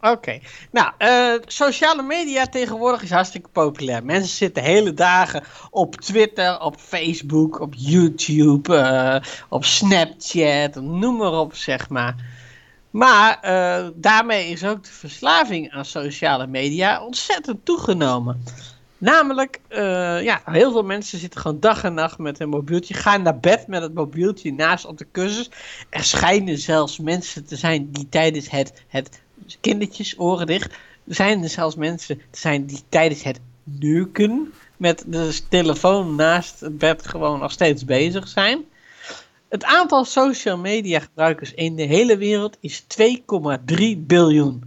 Oké. Nou, uh, sociale media tegenwoordig is hartstikke populair. Mensen zitten hele dagen op Twitter, op Facebook, op YouTube, uh, op Snapchat, noem maar op, zeg maar. Maar uh, daarmee is ook de verslaving aan sociale media ontzettend toegenomen. Namelijk, ja, heel veel mensen zitten gewoon dag en nacht met een mobieltje. Gaan naar bed met het mobieltje naast op de kussens. Er schijnen zelfs mensen te zijn die tijdens het, het kindertjes oren dicht. Er zijn er zelfs mensen zijn die tijdens het neuken met de telefoon naast het bed gewoon nog steeds bezig zijn. Het aantal social media gebruikers in de hele wereld is 2,3 biljoen.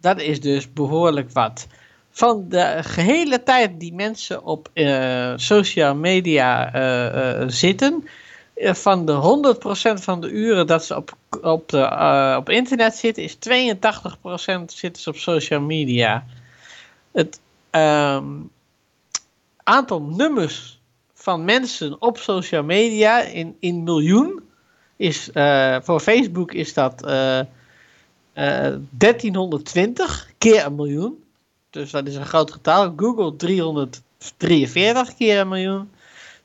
Dat is dus behoorlijk wat. Van de gehele tijd die mensen op uh, social media uh, uh, zitten, van de 100% van de uren dat ze op, op, de, uh, op internet zitten, is 82% zitten ze op social media. Het um, aantal nummers van mensen op social media in, in miljoen is uh, voor Facebook is dat uh, 1320 keer een miljoen. Dus dat is een groot getal. Google 343 keer een miljoen.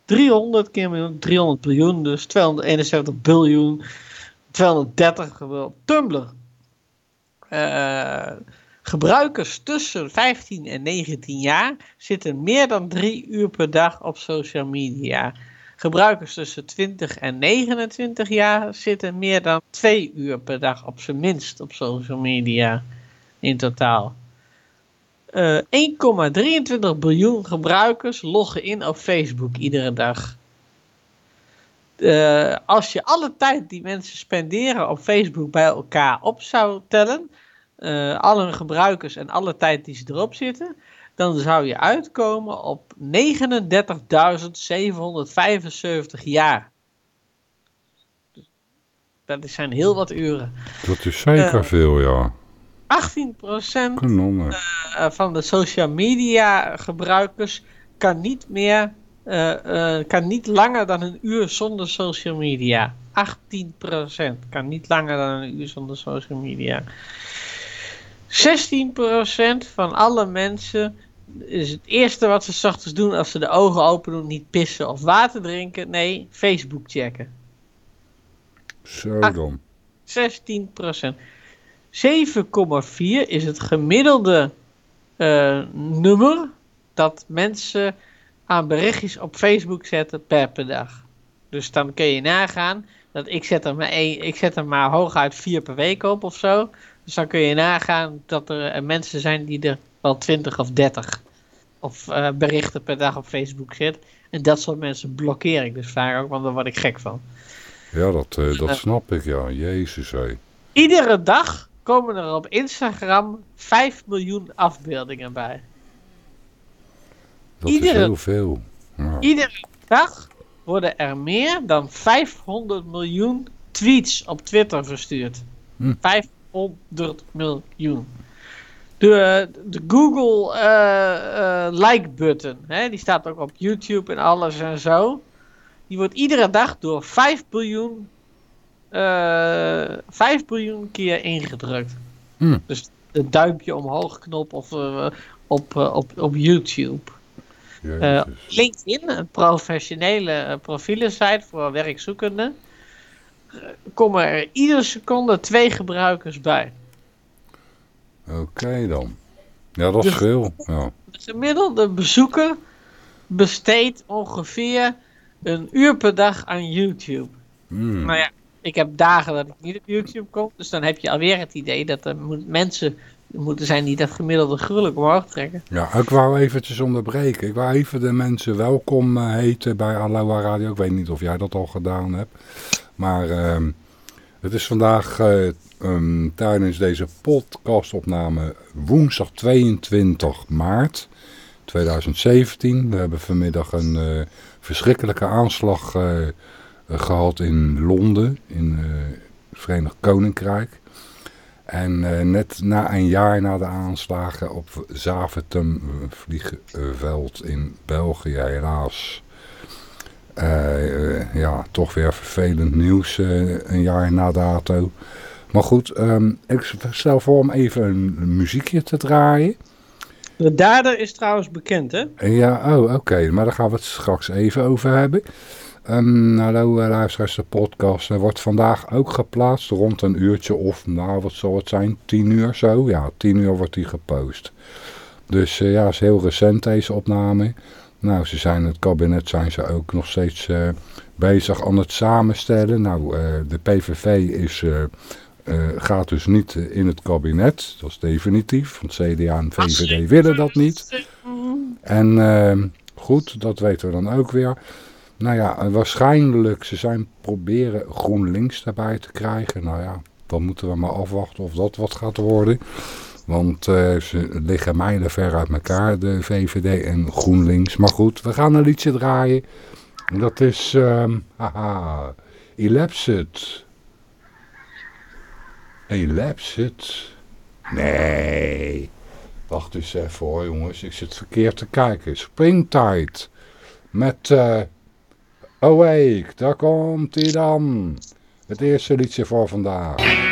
300 keer miljoen, 300 biljoen, dus 271 biljoen, 230 geweld. Tumblr. Uh, gebruikers tussen 15 en 19 jaar zitten meer dan 3 uur per dag op social media. Gebruikers tussen 20 en 29 jaar zitten meer dan 2 uur per dag op zijn minst op social media in totaal. Uh, 1,23 biljoen gebruikers loggen in op Facebook iedere dag. Uh, als je alle tijd die mensen spenderen op Facebook bij elkaar op zou tellen, uh, alle gebruikers en alle tijd die ze erop zitten, dan zou je uitkomen op 39.775 jaar. Dat zijn heel wat uren. Dat is zeker veel, ja. 18% uh, van de social media gebruikers kan niet meer, uh, uh, kan niet langer dan een uur zonder social media. 18% kan niet langer dan een uur zonder social media. 16% van alle mensen is het eerste wat ze s ochtends doen als ze de ogen open doen, niet pissen of water drinken. Nee, Facebook checken. Zo dan. 16%. 7,4 is het gemiddelde uh, nummer dat mensen aan berichtjes op Facebook zetten per per dag. Dus dan kun je nagaan dat ik zet er maar, één, ik zet er maar hooguit vier per week op of zo. Dus dan kun je nagaan dat er uh, mensen zijn die er wel 20 of 30 of uh, berichten per dag op Facebook zetten. En dat soort mensen blokkeer ik dus vaak ook, want daar word ik gek van. Ja, dat, uh, dat snap ik, ja. Jezus, hé. Iedere dag komen er op Instagram 5 miljoen afbeeldingen bij. Dat iedere, is heel veel. Ja. Iedere dag worden er meer dan 500 miljoen tweets op Twitter verstuurd. Hm. 500 miljoen. De, de Google uh, uh, like button, hè, die staat ook op YouTube en alles en zo. Die wordt iedere dag door 5 biljoen uh, 5 biljoen keer ingedrukt. Hmm. Dus de duimpje omhoog knop of uh, op, uh, op, op YouTube. Uh, LinkedIn, een professionele profielensite voor werkzoekenden, komen er iedere seconde twee gebruikers bij. Oké okay dan. Ja, dat is de, veel. Ja. De gemiddelde bezoeker besteedt ongeveer een uur per dag aan YouTube. Hmm. Nou ja, ik heb dagen dat ik niet op YouTube kom. Dus dan heb je alweer het idee dat er mensen moeten zijn die dat gemiddelde gruwelijk omhoog trekken. Ja, ik wou eventjes onderbreken. Ik wou even de mensen welkom uh, heten bij Aloha Radio. Ik weet niet of jij dat al gedaan hebt. Maar uh, het is vandaag uh, um, tijdens deze podcastopname woensdag 22 maart 2017. We hebben vanmiddag een uh, verschrikkelijke aanslag gehad in Londen, in uh, het Verenigd Koninkrijk. En uh, net na een jaar na de aanslagen op Zaventem vliegveld in België helaas. Uh, ja, toch weer vervelend nieuws een jaar na dato. Maar goed, ehm, ik stel voor om even een muziekje te draaien. De dader is trouwens bekend, hè? Ja, oh, oké. Maar daar gaan we het straks even over hebben. Um, hallo uh, luisteraars, de podcast uh, wordt vandaag ook geplaatst rond een uurtje of, nou wat zal het zijn, tien uur zo? Ja, tien uur wordt die gepost. Dus uh, ja, is heel recent deze opname. Nou, ze zijn het kabinet zijn ze ook nog steeds bezig aan het samenstellen. Nou, de PVV is, gaat dus niet in het kabinet, dat is definitief. Want CDA en VVD willen dat niet. En ehm, goed, dat weten we dan ook weer. Nou ja, waarschijnlijk, ze zijn proberen GroenLinks daarbij te krijgen. Nou ja, dan moeten we maar afwachten of dat wat gaat worden. Want uh, ze liggen mijlen ver uit elkaar, de VVD en GroenLinks. Maar goed, we gaan een liedje draaien. Dat is, um, haha, Elapsed. Elapsed? Nee. Wacht eens even hoor jongens, ik zit verkeerd te kijken. Springtide. Met... Uh, Awake, daar komt hij dan. Het eerste liedje voor vandaag.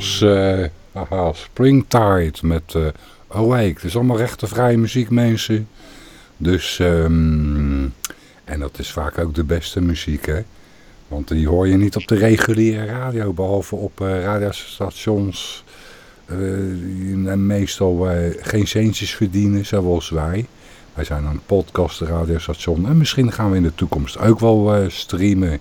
Was uh, aha, Springtide met Awake. Het is allemaal rechtenvrije muziek, mensen. Dus, um, en dat is vaak ook de beste muziek, hè. Want die hoor je niet op de reguliere radio, behalve op uh, radiostations uh, meestal geen centjes verdienen, zoals wij. Wij zijn een podcast radiostation en misschien gaan we in de toekomst ook wel streamen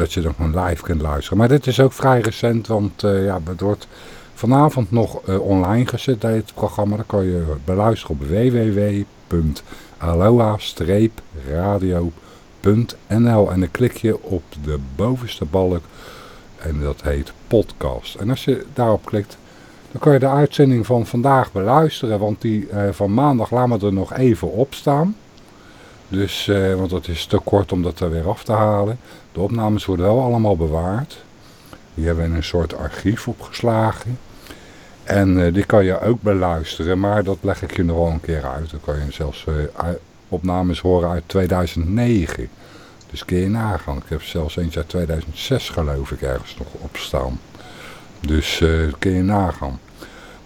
dat je dan gewoon live kunt luisteren. Maar dit is ook vrij recent, want uh, ja, het wordt vanavond nog uh, online gezet, dit programma. Dan kan je beluisteren op www.aloha-radio.nl En dan klik je op de bovenste balk en dat heet podcast. En als je daarop klikt, dan kan je de uitzending van vandaag beluisteren. Want die uh, van maandag laten we er nog even op staan. Dus, uh, want het is te kort om dat er weer af te halen. De opnames worden wel allemaal bewaard. Die hebben in een soort archief opgeslagen. En uh, die kan je ook beluisteren, maar dat leg ik je nog wel een keer uit. Dan kan je zelfs opnames horen uit 2009. Dus kun je nagaan. Ik heb zelfs eens uit 2006 geloof ik ergens nog opstaan. Dus uh, kun je nagaan.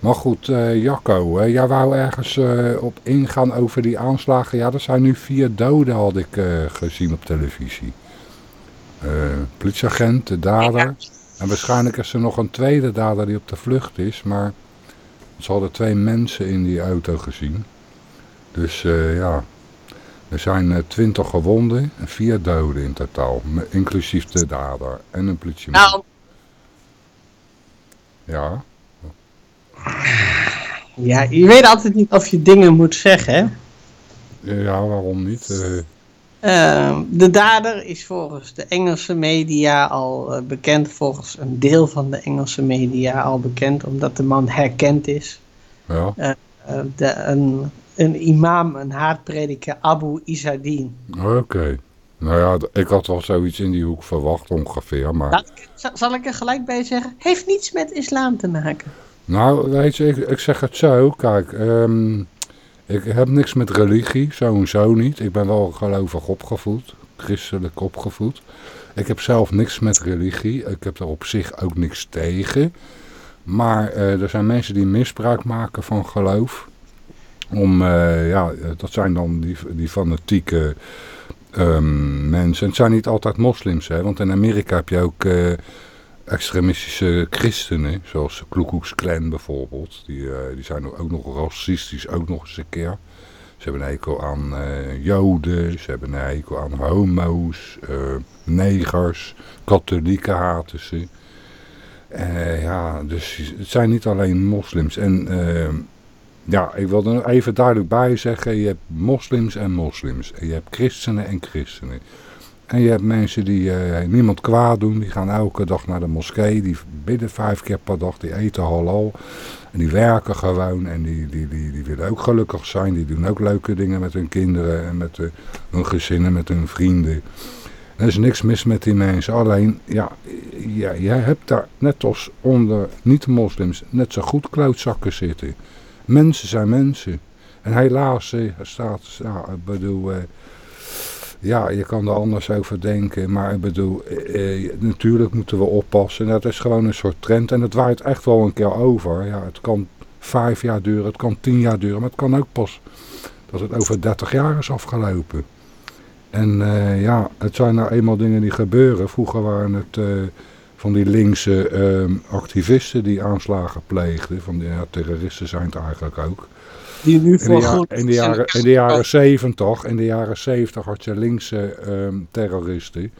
Maar goed, uh, Jacco, uh, jij wou ergens op ingaan over die aanslagen. Ja, er zijn nu vier doden, had ik gezien op televisie. politieagent, de dader. En waarschijnlijk is er nog een tweede dader die op de vlucht is. Maar ze hadden twee mensen in die auto gezien. Dus ja, er zijn twintig gewonden en vier doden in totaal. Inclusief de dader en een politieman. Nou. Ja. Ja, je weet altijd niet of je dingen moet zeggen, hè? Ja, waarom niet? Uh... Uh, de dader is volgens de Engelse media al uh, bekend, volgens een deel van de Engelse media al bekend, omdat de man herkend is. Ja. Uh, de, een, een imam, een haatprediker, Abu Isadin. Oké. Nou ja, ik had wel zoiets in die hoek verwacht ongeveer, maar... Dat, zal ik er gelijk bij zeggen? Heeft niets met islam te maken. Nou, weet je, ik, ik zeg het zo, kijk, um, ik heb niks met religie, sowieso niet. Ik ben wel gelovig opgevoed, christelijk opgevoed. Ik heb zelf niks met religie, ik heb er op zich ook niks tegen. Maar uh, er zijn mensen die misbruik maken van geloof. Om, uh, ja, dat zijn dan die, die fanatieke um, mensen. Het zijn niet altijd moslims, hè, want in Amerika heb je ook uh, extremistische christenen, zoals de Ku bijvoorbeeld. Die, uh, die zijn ook nog racistisch, ook nog eens een keer. Ze hebben een hekel aan uh, joden, ze hebben een hekel aan homo's, negers, katholieken haten ze. ja, dus het zijn niet alleen moslims. En ja, ik wil er even duidelijk bij zeggen, je hebt moslims en moslims. En je hebt christenen en christenen. En je hebt mensen die uh, niemand kwaad doen, die gaan elke dag naar de moskee, die bidden vijf keer per dag, die eten halal. En die werken gewoon en die, die, die, die willen ook gelukkig zijn, die doen ook leuke dingen met hun kinderen en met uh, hun gezinnen, met hun vrienden. Er is niks mis met die mensen, alleen ja, ja, jij hebt daar net als onder niet-moslims net zo goed klootzakken zitten. Mensen zijn mensen. En helaas eh, staat, ja, ik bedoel, eh, ja, je kan er anders over denken, maar ik bedoel, eh, natuurlijk moeten we oppassen. Dat is gewoon een soort trend en het waait echt wel een keer over. Ja, het kan vijf jaar duren, het kan tien jaar duren, maar het kan ook pas dat het over dertig jaar is afgelopen. En ja, het zijn nou eenmaal dingen die gebeuren. Vroeger waren het van die linkse uh, activisten die aanslagen pleegden. Van ja, terroristen zijn het eigenlijk ook. Die nu voor in, de, in de jaren, in de jaren 70, in de jaren 70 had je linkse um, terroristen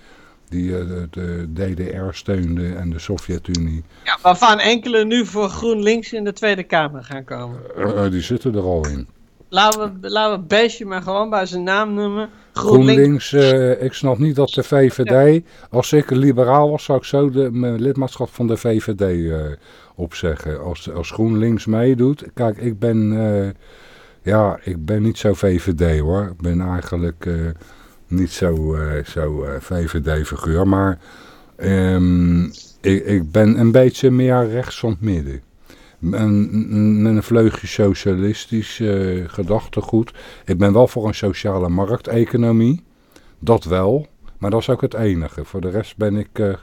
die uh, de, DDR steunden en de Sovjet-Unie. Ja, waarvan enkele nu voor GroenLinks in de Tweede Kamer gaan komen. Uh, die zitten er al in. Laten we, laten we Besje maar gewoon bij zijn naam noemen. GroenLinks, uh, ik snap niet dat de VVD, als ik liberaal was, zou ik zo de, mijn lidmaatschap van de VVD uh, opzeggen. Als, als GroenLinks meedoet, kijk, ik ben, uh, ja, ik ben niet zo VVD hoor. Ik ben eigenlijk niet zo, zo VVD-figuur, maar um, ik, ik ben een beetje meer rechts van het midden met een vleugje socialistisch uh, gedachtegoed. Ik ben wel voor een sociale markteconomie. Dat wel. Maar dat is ook het enige. Voor de rest ben ik, uh,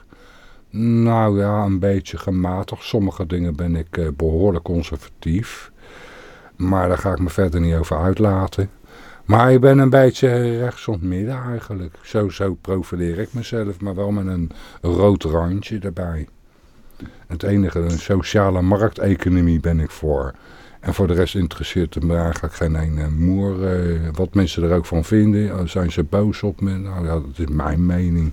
nou ja, een beetje gematigd. Sommige dingen ben ik uh, behoorlijk conservatief. Maar daar ga ik me verder niet over uitlaten. Maar ik ben een beetje rechts midden eigenlijk. Zo, zo profileer ik mezelf, maar wel met een rood randje erbij. Het enige, een sociale markteconomie ben ik voor. En voor de rest interesseert het me eigenlijk geen ene moer. Eh, wat mensen er ook van vinden. Oh, zijn ze boos op me? Nou ja, dat is mijn mening.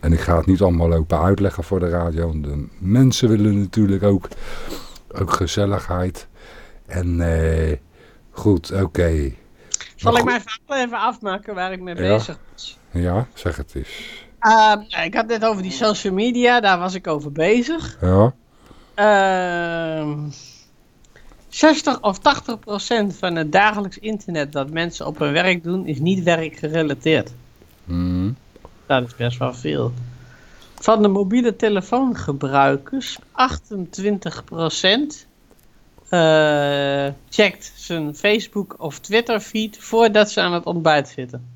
En ik ga het niet allemaal lopen uitleggen voor de radio. De mensen willen natuurlijk ook, ook gezelligheid. En uh, goed, oké. Zal ik mijn verhaal even afmaken waar ik mee bezig was? Ja, zeg het eens. Uh, ik had net over die social media, daar was ik over bezig. Ja. Uh, 60 of 80 procent van het dagelijks internet dat mensen op hun werk doen, is niet werkgerelateerd. Mm. Dat is best wel veel. Van de mobiele telefoongebruikers, 28 procent uh, checkt zijn Facebook of Twitter feed voordat ze aan het ontbijt zitten.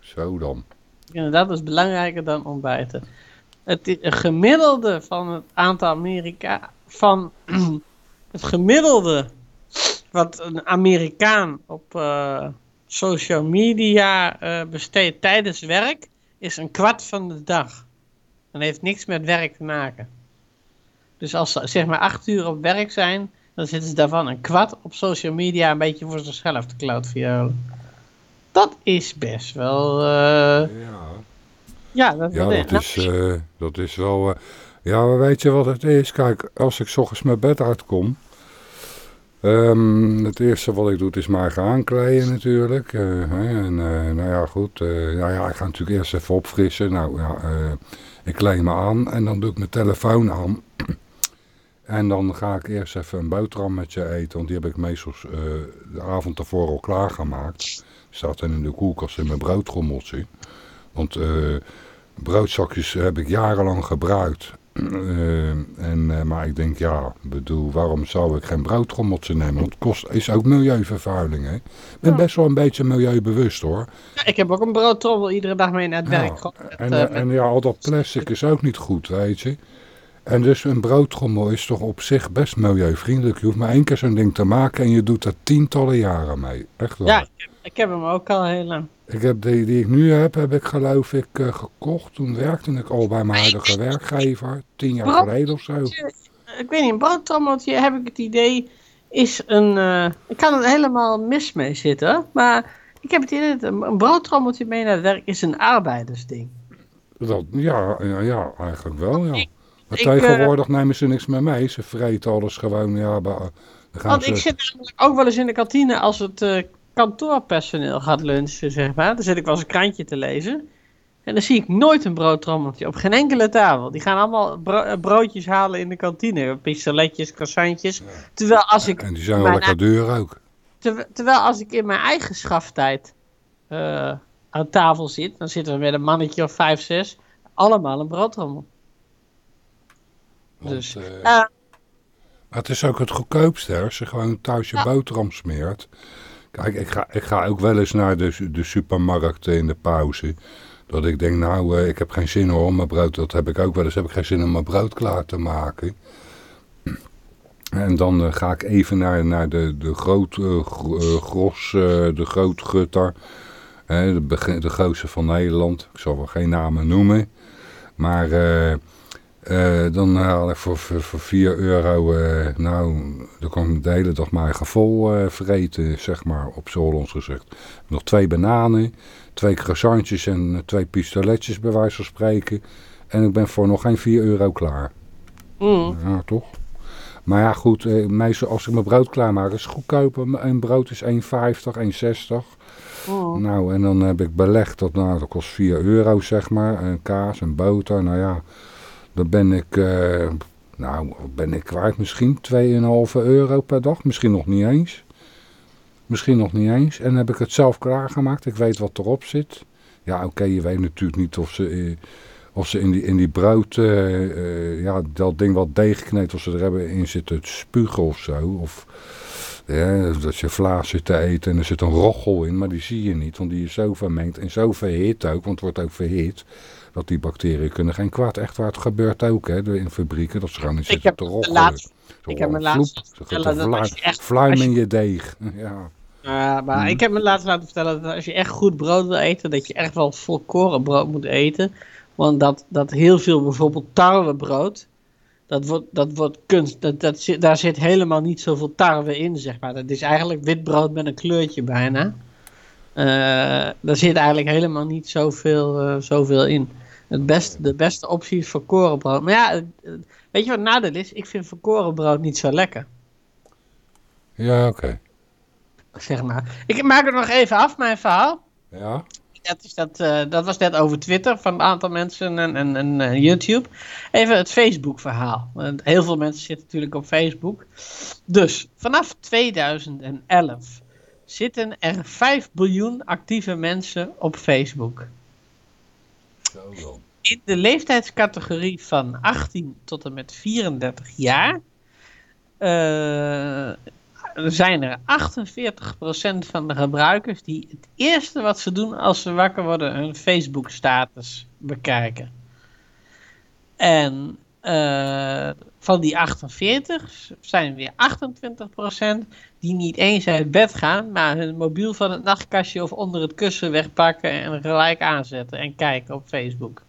Zo dan. Inderdaad, is belangrijker dan ontbijten. Het gemiddelde van het aantal Amerika van het gemiddelde wat een Amerikaan op uh, social media uh, besteedt tijdens werk is een kwart van de dag. Dat heeft niks met werk te maken. Dus als ze zeg maar acht uur op werk zijn, dan zitten ze daarvan een kwart op social media een beetje voor zichzelf te cloudviolen. Dat is best wel... Uh... Ja. Ja, dat, ja, dat, is, uh, dat is wel... Uh... ja, weet je wat het is? Kijk, als ik s ochtends mijn bed uitkom... Um, het eerste wat ik doe is mij gaan aankleden natuurlijk. en nou ja, goed. ja, ja, ik ga natuurlijk eerst even opfrissen. Nou ja, ik kleed me aan en dan doe ik mijn telefoon aan. En dan ga ik eerst even een boterhammetje eten, want die heb ik meestal de avond ervoor al klaargemaakt. Staat dan in de koelkast in mijn broodrommeltje. Want uh, broodzakjes heb ik jarenlang gebruikt. Uh, en, maar ik denk, ja, bedoel, waarom zou ik geen broodrommeltje nemen? Want het kost, is ook milieuvervuiling, hè? Ik ben ja. best wel een beetje milieubewust, hoor. Ja, ik heb ook een broodtrommel iedere dag mee naar het ja. werk. En, en ja, al dat plastic is ook niet goed, weet je. En dus een broodtrommel is toch op zich best milieuvriendelijk. Je hoeft maar één keer zo'n ding te maken en je doet er tientallen jaren mee. Echt waar. Ja, ik heb hem ook al heel lang. Ik heb die die ik nu heb, heb ik geloof ik uh, gekocht. Toen werkte ik al bij mijn huidige werkgever. Tien jaar geleden of zo. Ik weet niet, een broodtrommeltje heb ik het idee is een... Uh, ik kan er helemaal mis mee zitten. Maar ik heb het idee dat een broodtrommeltje mee naar het werk is een arbeidersding. Dat, ja, ja, eigenlijk wel, ja. Maar tegenwoordig uh, nemen ze niks meer mee. Ze vreten alles gewoon. Ja, maar, want ze... ik zit namelijk ook wel eens in de kantine als het uh, kantoorpersoneel gaat lunchen, zeg maar. Dan zit ik wel eens een krantje te lezen. En dan zie ik nooit een broodtrommeltje op geen enkele tafel. Die gaan allemaal bro broodjes halen in de kantine. Pistoletjes, croissantjes. Ja. Terwijl als ik... En die zijn wel lekker duur ook. Ter terwijl als ik in mijn eigen schaftijd uh, aan tafel zit... dan zitten we met een mannetje of vijf, zes... allemaal een broodtrommel. Want, dus, uh, uh, maar het is ook het goedkoopste, hè? als je gewoon thuis je ja. boterham smeert. Ik ga, ik ga ook wel eens naar de, de supermarkt in de pauze. Dat ik denk, nou, uh, ik heb geen zin hoor, mijn brood, dat heb ik ook wel eens, heb ik geen zin om mijn brood klaar te maken. En dan uh, ga ik even naar, naar de, de groot, uh, gros, de grootgutter, de, de grootste van Nederland. Ik zal wel geen namen noemen, maar... Uh, dan haal ik voor, voor, voor 4 euro, uh, nou, dan kan ik de hele dag mijn vol uh, vreten, zeg maar, op Solons gezegd. Nog twee bananen, twee croissantjes en twee pistoletjes bij wijze van spreken. En ik ben voor nog geen 4 euro klaar. Mm. Ja, toch? Maar ja, goed, meestal als ik mijn brood klaarmaak, is het goedkoper. Een brood is 1,50, 1,60. Mm. Nou, en dan heb ik belegd, dat, nou, dat kost 4 euro, zeg maar. En kaas en boter, nou ja... Dan ben ik, uh, nou, ben ik kwijt misschien 2,5 euro per dag. Misschien nog niet eens. Misschien nog niet eens. En heb ik het zelf klaargemaakt. Ik weet wat erop zit. Ja, oké, je weet natuurlijk niet of ze, uh, of ze in die, in die brood, uh, ja, dat ding wat deeg kneedt, of ze er hebben in zitten spugen of zo. Of ja, dat je vla zit te eten en er zit een roggel in, maar die zie je niet. Want die is zo vermengd en zo verhit ook, want het wordt ook verhit dat die bacteriën kunnen geen kwaad. Echt waar, het gebeurt ook hè, in fabrieken, dat ze gewoon niet zitten te roggelen. Ik heb me laatst Vlijm in je deeg. ja. Uh, maar hmm. ik heb me laatst laten vertellen dat als je echt goed brood wil eten, dat je echt wel volkoren brood moet eten. Want dat, dat heel veel bijvoorbeeld tarwebrood, dat wordt, dat wordt kunst, dat, dat zit, daar zit helemaal niet zoveel tarwe in, zeg maar. Dat is eigenlijk wit brood met een kleurtje bijna. Uh, daar zit eigenlijk helemaal niet zoveel, uh, zoveel in. Het beste, de beste optie is volkorenbrood. Maar ja, weet je wat het nadeel is? Ik vind volkorenbrood niet zo lekker. Ja, oké. Okay. Zeg maar. Ik maak het nog even af, mijn verhaal. Ja. Dat, is dat, uh, dat was net over Twitter van een aantal mensen en, en, en uh, YouTube. Even het Facebook verhaal. Heel veel mensen zitten natuurlijk op Facebook. Dus vanaf 2011 zitten er 5 biljoen actieve mensen op Facebook. In de leeftijdscategorie van 18 tot en met 34 jaar uh, zijn er 48% van de gebruikers die het eerste wat ze doen als ze wakker worden hun Facebook status bekijken. En uh, van die 48 zijn weer 28% die niet eens uit bed gaan, maar hun mobiel van het nachtkastje of onder het kussen wegpakken en gelijk aanzetten en kijken op Facebook.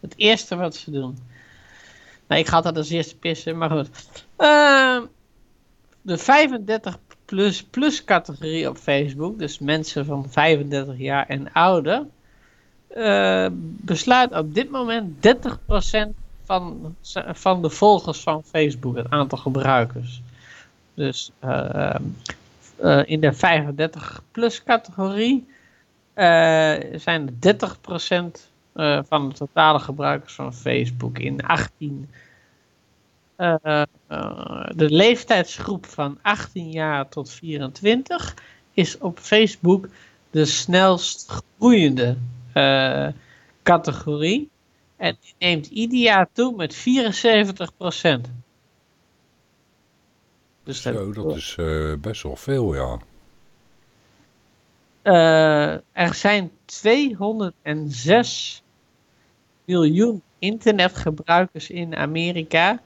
Het eerste wat ze doen. Nou, ik ga dat als eerste pissen, maar goed. Uh, de 35 plus, plus categorie op Facebook, dus mensen van 35 jaar en ouder, uh, besluit op dit moment 30% van, van de volgers van Facebook, het aantal gebruikers. Dus uh, uh, in de 35 plus categorie zijn er 30% van de totale gebruikers van Facebook in 18 uh, uh, de leeftijdsgroep van 18 jaar tot 24 is op Facebook de snelst groeiende uh, categorie. En die neemt ieder jaar toe met 74% Dus Zo, dat is best wel veel, ja. er zijn 206 miljoen internetgebruikers in Amerika.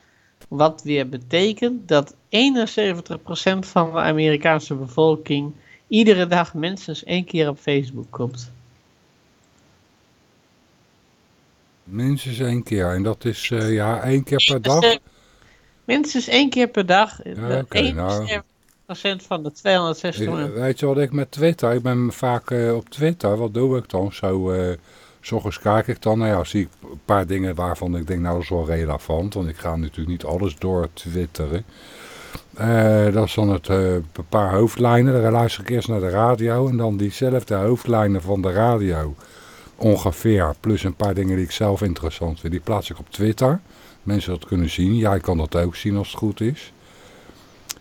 Wat weer betekent dat 71% van de Amerikaanse bevolking iedere dag minstens één keer op Facebook komt. Minstens één keer. En dat is uh, ja één keer per dag? Minstens één keer per dag. Ja, okay, 71% nou, van de 260 miljoen. Weet je wat ik met Twitter, ik ben vaak uh, op Twitter, wat doe ik dan? Zo... Uh, S kijk ik dan, nou ja, zie ik een paar dingen waarvan ik denk, nou dat is wel relevant. Want ik ga natuurlijk niet alles door twitteren. Uh, dat is dan het, uh, een paar hoofdlijnen. Dan luister ik eerst naar de radio en dan diezelfde hoofdlijnen van de radio. Ongeveer, plus een paar dingen die ik zelf interessant vind. Die plaats ik op Twitter. Mensen dat kunnen zien. Jij kan dat ook zien als het goed is.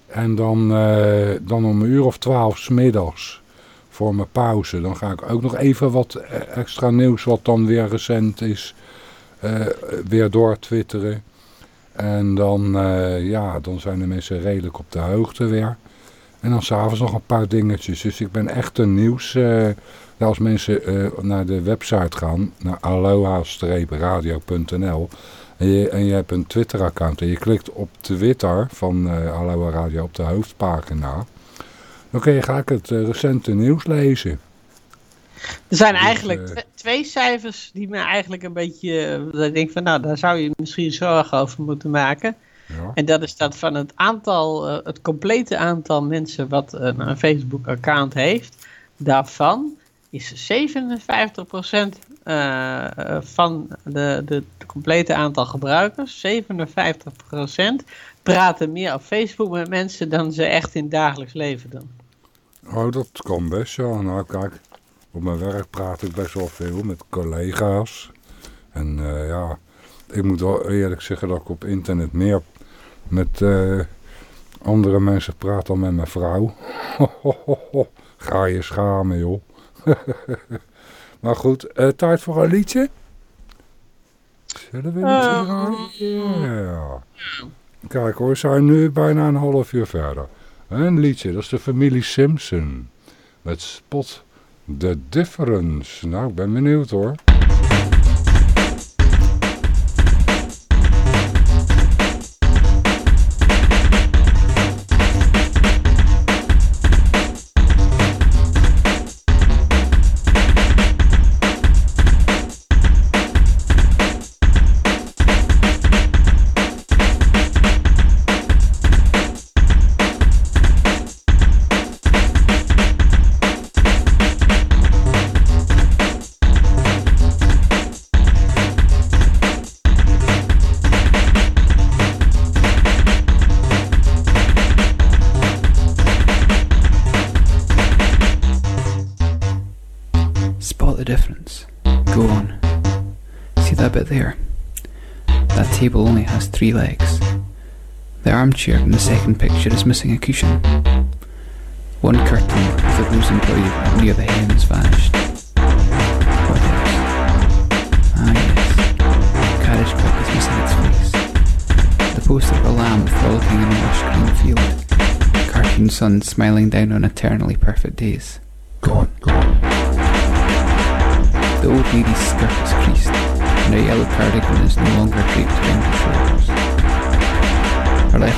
En dan, uh, dan om een uur of twaalf smiddags voor mijn pauze. Dan ga ik ook nog even wat eh, extra nieuws wat dan weer recent is, uh, weer doortwitteren. En dan, ja, dan zijn de mensen redelijk op de hoogte weer. En dan s'avonds nog een paar dingetjes. Dus ik ben echt een nieuws... als mensen naar de website gaan, naar aloha-radio.nl... En je, en je hebt een Twitter-account en je klikt op Twitter van Aloha Radio op de hoofdpagina... Dan kun je graag het uh, recente nieuws lezen. Er zijn dus, eigenlijk uh, twee cijfers die me eigenlijk een beetje... Uh, ik denk van nou, daar zou je misschien zorgen over moeten maken. Ja. En dat is dat van het aantal, het complete aantal mensen wat een Facebook-account heeft. Daarvan is 57% van de, de, complete aantal gebruikers, 57% praten meer op Facebook met mensen dan ze echt in het dagelijks leven doen. Oh, dat kan best, ja. Nou, kijk, op mijn werk praat ik best wel veel met collega's. En uh, ja, ik moet wel eerlijk zeggen dat ik op internet meer met uh, andere mensen praat dan met mijn vrouw. Ga je schamen, joh. maar goed, uh, tijd voor een liedje? Zullen we een liedje draaien? Ja. Kijk hoor, we zijn nu bijna een half uur verder. Een liedje, dat is de familie Simpson. Met Spot the Difference. Nou, ik ben benieuwd hoor. Three legs. The armchair in the second picture is missing a cushion. One curtain with a rose embroidered near the hem has vanished. What else? Ah yes, carriage clock is missing its face. The poster of a lamb frolicking in a lush green field. Cartoon sun smiling down on eternally perfect days. Gone, gone. The old lady's skirt is creased, and her yellow cardigan is no longer draped around her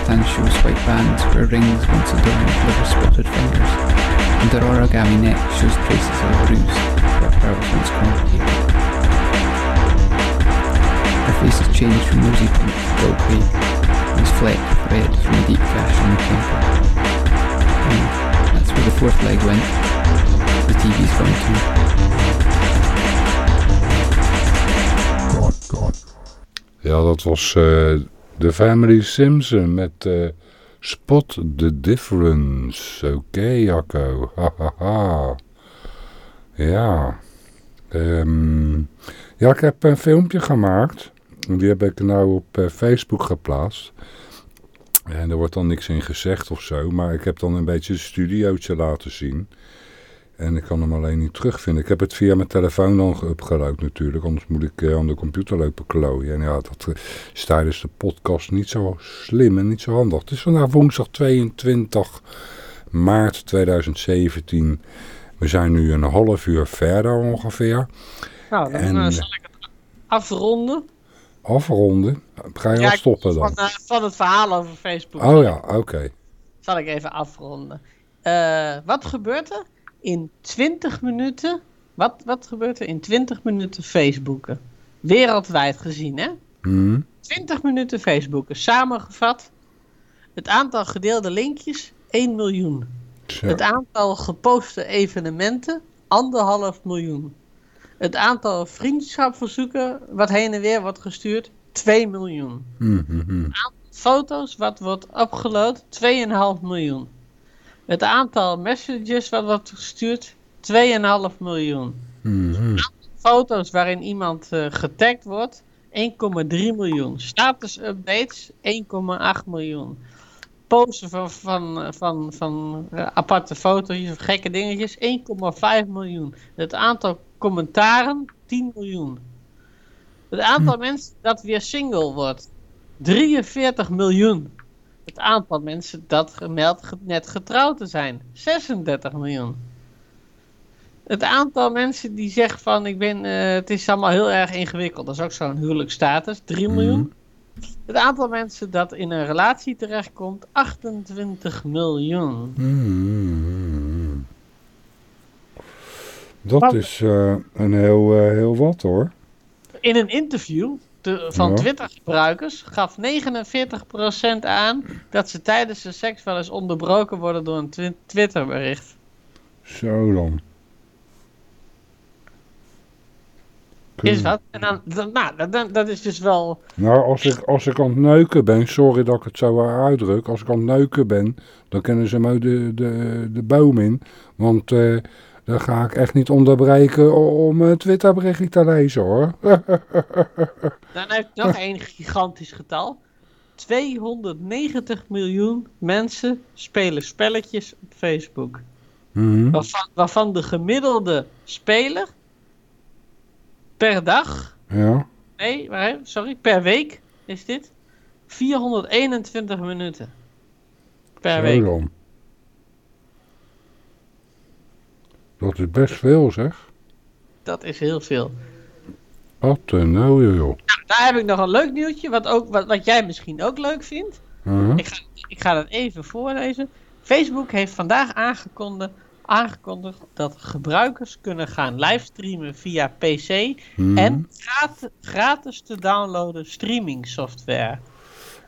Her shows white bands where rings once adorned liver-spotted fingers, and her origami neck shows traces of a bruise where pearls once congregated. Her face has changed from rosy pink to dull grey, and is flecked red from a deep gash on the temple. And that's where the fourth leg went. The TV's gone too. Gone, gone. Ja, dat was uh, The Family Simpson met uh, Spot the Difference. Oké, okay, Jacco. Hahaha. ja. Um, ja, ik heb een filmpje gemaakt. Die heb ik nou op uh, Facebook geplaatst. En er wordt dan niks in gezegd of zo. Maar ik heb dan een beetje een studiootje laten zien. En ik kan hem alleen niet terugvinden. Ik heb het via mijn telefoon dan geüpgeload natuurlijk. Anders moet ik uh, aan de computer lopen klooien. En ja, dat is tijdens de podcast niet zo slim en niet zo handig. Het is vandaag woensdag 22 maart 2017. We zijn nu een half uur verder ongeveer. Nou, dan en, uh, zal ik het afronden. Afronden? Ga je ja, al stoppen dan? Van, uh, van, het verhaal over Facebook. Oh ja, oké. Okay. Zal ik even afronden. wat gebeurt er? In 20 minuten. Wat, wat gebeurt er in 20 minuten Facebooken? Wereldwijd gezien, hè? Mm. 20 minuten Facebooken. Samengevat. Het aantal gedeelde linkjes 1 miljoen. Zo. Het aantal geposte evenementen anderhalf miljoen. Het aantal vriendschapverzoeken wat heen en weer wordt gestuurd 2 miljoen. Mm -hmm. Het aantal foto's wat wordt upgeload 2,5 miljoen. Het aantal messages wat wordt gestuurd, 2,5 miljoen. Mm -hmm. Foto's waarin iemand uh, getagd wordt, 1,3 miljoen. Status updates, 1,8 miljoen. Posten van, van, van, van uh, aparte foto's of gekke dingetjes, 1,5 miljoen. Het aantal commentaren, 10 miljoen. Het aantal hm. mensen dat weer single wordt, 43 miljoen. Het aantal mensen dat gemeld net getrouwd te zijn. 36 miljoen. Het aantal mensen die zeggen van ik ben, uh, het is allemaal heel erg ingewikkeld. Dat is ook zo'n huwelijksstatus. 3 mhm. miljoen. Het aantal mensen dat in een relatie terechtkomt. 28 miljoen. Mm. Dat is uh, een heel, uh, heel wat hoor. In een interview van ja. Twitter-gebruikers gaf 49% aan dat ze tijdens de seks wel eens onderbroken worden door een Twitter-bericht. Zo dan. Is dat? En dan, dan, nou, dat, dat is dus wel... Nou, als ik, als ik aan het neuken ben, sorry dat ik het zo uitdruk, als ik aan het neuken ben, dan kennen ze mij de, de, de boom in. Want uh, dan ga ik echt niet onderbreken om een Twitterberichtje te lezen hoor. Dan heb ik nog één gigantisch getal. 290 miljoen mensen spelen spelletjes op Facebook. Mm waarvan, waarvan, de gemiddelde speler per dag... Ja. Nee, sorry, per week is dit. 421 minuten. Per Zo week. Dat is best veel zeg. Dat is heel veel. Wat een nou joh. Nou, daar heb ik nog een leuk nieuwtje, wat, ook, wat, wat jij misschien ook leuk vindt. Uh -huh. ik, ga, ik ga dat even voorlezen. Facebook heeft vandaag aangekondigd, aangekondigd dat gebruikers kunnen gaan livestreamen via PC hmm. en gratis, gratis te downloaden streaming software.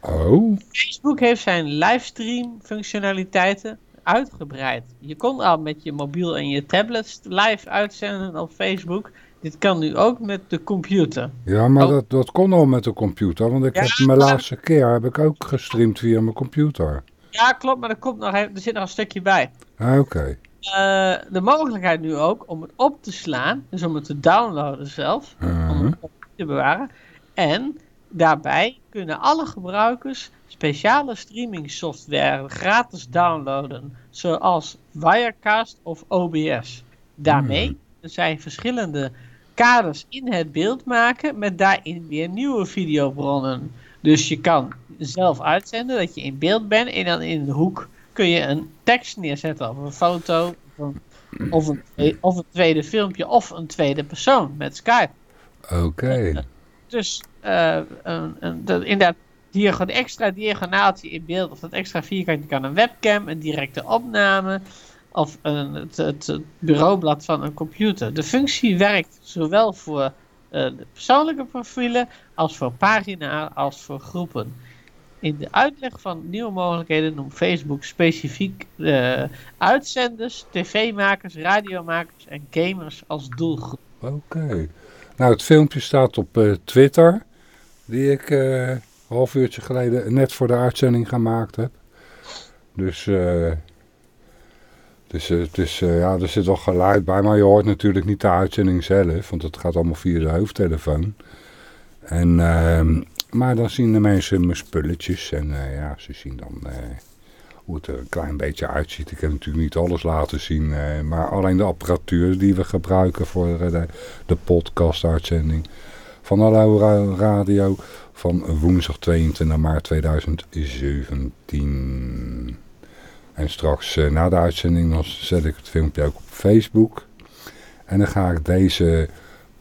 Oh. Facebook heeft zijn livestream functionaliteiten uitgebreid. Je kon al met je mobiel en je tablet live uitzenden op Facebook. Dit kan nu ook met de computer. Ja, maar oh. dat, dat kon al met de computer. Want ik Ja, heb mijn laatste keer heb ik ook gestreamd via mijn computer. Ja, klopt, maar er, komt nog, er zit nog een stukje bij. Ah, Oké. Eh, de mogelijkheid nu ook om het op te slaan, dus om het te downloaden zelf, om Uh-huh. het op te bewaren. En daarbij kunnen alle gebruikers speciale streaming software gratis downloaden, zoals Wirecast of OBS. Daarmee Hmm. zijn verschillende kaders in het beeld maken met daarin weer nieuwe videobronnen. Dus je kan zelf uitzenden dat je in beeld bent en dan in de hoek kun je een tekst neerzetten of een foto of een, of een, of een tweede filmpje of een tweede persoon met Skype. Oké. Dus eh, een, een, dat, inderdaad, diagon, extra diagonaaltje in beeld of dat extra vierkantje kan een webcam, een directe opname of een, het, het, bureaublad van een computer. De functie werkt zowel voor eh, persoonlijke profielen als voor pagina als voor groepen. In de uitleg van nieuwe mogelijkheden noemt Facebook specifiek eh, uitzenders, tv-makers, radiomakers en gamers als doelgroep. Oké. Nou, het filmpje staat op eh, Twitter. Die ik half uurtje geleden net voor de uitzending gemaakt heb. Dus, eh, dus eh, eh, ja, er zit wel geluid bij. Maar je hoort natuurlijk niet de uitzending zelf. Want het gaat allemaal via de hoofdtelefoon. En, ehm, maar dan zien de mensen mijn spulletjes. En ja, ze zien dan... hoe het er een klein beetje uitziet. Ik heb natuurlijk niet alles laten zien, maar alleen de apparatuur die we gebruiken voor de, de podcast-uitzending van Hallo Ra- Radio van woensdag 22 maart 2017. En straks eh, na de uitzending dan zet ik het filmpje ook op Facebook. En dan ga ik deze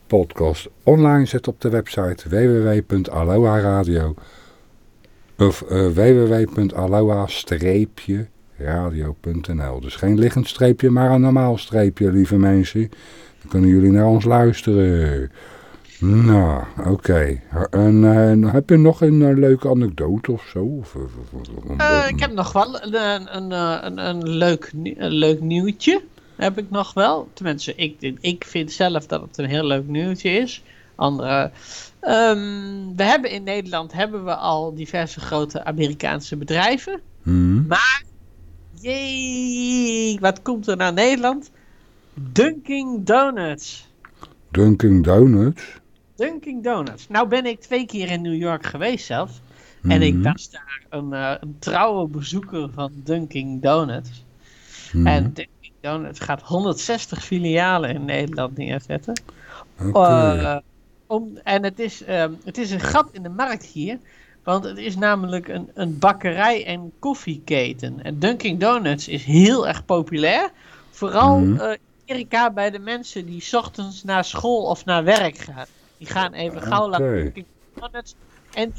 podcast online zetten op de website www.aloha-radio of uh, www.aloha-radio.nl Dus geen liggend streepje, maar een normaal streepje, lieve mensen. Dan kunnen jullie naar ons luisteren. Nou, oké. En uh, heb je nog een uh, leuke anekdote of zo? Of, uh, ik heb nog wel een, een, een, een, leuk, een leuk nieuwtje. Heb ik nog wel. Tenminste, ik, ik vind zelf dat het een heel leuk nieuwtje is. Andere. Um, we hebben in Nederland hebben we al diverse grote Amerikaanse bedrijven. Hmm. Maar, jee, wat komt er naar Nederland? Dunkin' Donuts. Dunkin' Donuts? Dunkin' Donuts. Nou ben ik twee keer in New York geweest zelf. Mm. En ik was daar een, uh, een trouwe bezoeker van Dunkin' Donuts. Mm. En Dunkin' Donuts gaat 160 filialen in Nederland neerzetten. Okay. Uh, om, en het is, uh, het is een gat in de markt hier. Want het is namelijk een, een bakkerij- en koffieketen. En Dunkin' Donuts is heel erg populair. Vooral mm. uh, in Amerika bij de mensen die 's ochtends naar school of naar werk gaan. Die gaan even gauw okay. Donuts. En,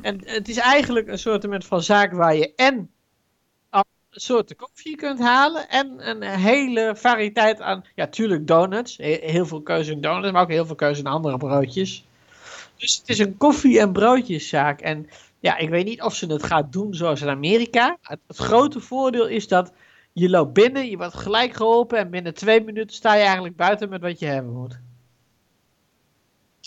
en het is eigenlijk een soort van zaak waar je en soorten koffie kunt halen en een hele variëteit aan, ja, tuurlijk donuts, heel veel keuze in donuts, maar ook heel veel keuze in andere broodjes. Dus het is een koffie- en broodjeszaak. En ja, ik weet niet of ze het gaat doen zoals in Amerika. Het, het, grote voordeel is dat je loopt binnen, je wordt gelijk geholpen en binnen twee minuten sta je eigenlijk buiten met wat je hebben moet.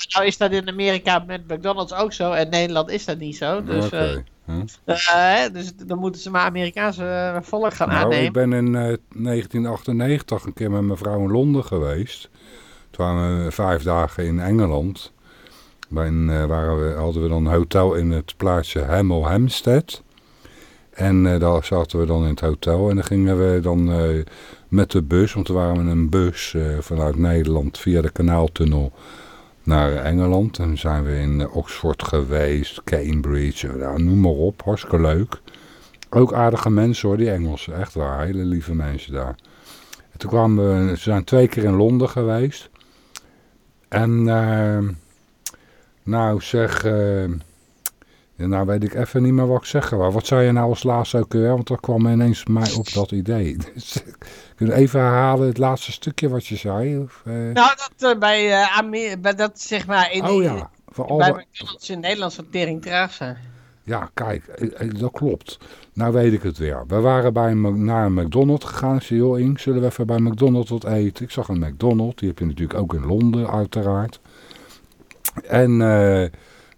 Nou is dat in Amerika met McDonald's ook zo en in Nederland is dat niet zo. Dus, okay. uh, Huh? Uh, dus dan moeten ze maar Amerikaanse uh, volk gaan nou, aannemen. Ik ben in uh, 1998 een keer met mijn vrouw in Londen geweest. Toen waren we vijf dagen in Engeland. En waren we, hadden we dan een hotel in het plaatsje Hemel Hempstead. En uh, daar zaten we dan in het hotel. En dan gingen we dan uh, met de bus, want we waren met een bus uh, vanuit Nederland via de kanaaltunnel naar Engeland. En zijn we in Oxford geweest, Cambridge, nou, noem maar op. Hartstikke leuk. Ook aardige mensen hoor, die Engelsen. Echt waar, hele lieve mensen daar. En toen kwamen we, ze zijn twee keer in Londen geweest. En uh, nou zeg, uh, nou weet ik even niet meer wat ik zeggen wou. Wat zei je nou als laatste ook weer? Want dat kwam ineens mij op dat idee. Dus, Kun je even herhalen het laatste stukje wat je zei? Of, uh... Nou, dat uh, bij, uh, Amer bij dat zeg maar in, oh, ja. Voor bij McDonald's in Nederland van tering traag zijn. Ja, kijk, dat klopt. Nou weet ik het weer. We waren bij een, naar een McDonald's gegaan. Ik zei, joh zullen we even bij McDonald's wat eten? Ik zag een McDonald's, die heb je natuurlijk ook in Londen uiteraard. En uh,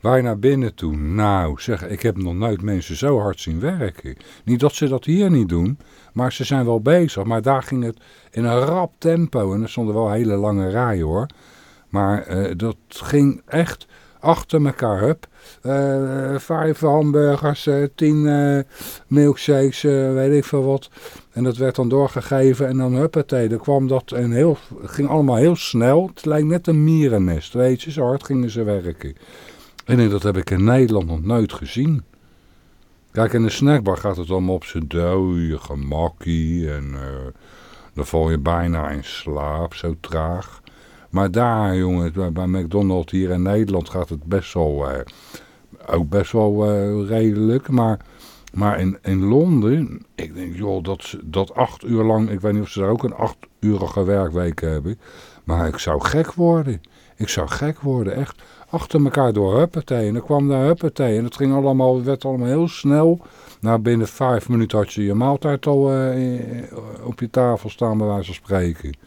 wij naar binnen toe. Nou, zeg, ik heb nog nooit mensen zo hard zien werken. Niet dat ze dat hier niet doen, maar ze zijn wel bezig. Maar daar ging het in een rap tempo. En er stonden wel hele lange rijen hoor. Maar uh, dat ging echt Achter elkaar, hup. Eh, vijf hamburgers, eh, tien eh, milkshakes, eh, weet ik veel wat. En dat werd dan doorgegeven en dan huppatee. Dan kwam dat en heel, ging allemaal heel snel. Het lijkt net een mierennest, weet je. Zo hard gingen ze werken. En dat heb ik in Nederland nog nooit gezien. Kijk, in de snackbar gaat het allemaal op zijn dode gemakkie. En eh, dan val je bijna in slaap, zo traag. Maar daar, jongen, bij, McDonald's hier in Nederland gaat het best wel, eh, ook best wel eh, redelijk. Maar, maar in, in Londen, ik denk, joh, dat, dat acht uur lang, ik weet niet of ze daar ook een acht urige werkweek hebben. Maar ik zou gek worden. Ik zou gek worden, echt. Achter elkaar door huppatee. En dan kwam daar huppatee. En het ging allemaal, werd allemaal heel snel. Nou, binnen vijf minuten had je je maaltijd al eh, op je tafel staan, bij wijze van spreken.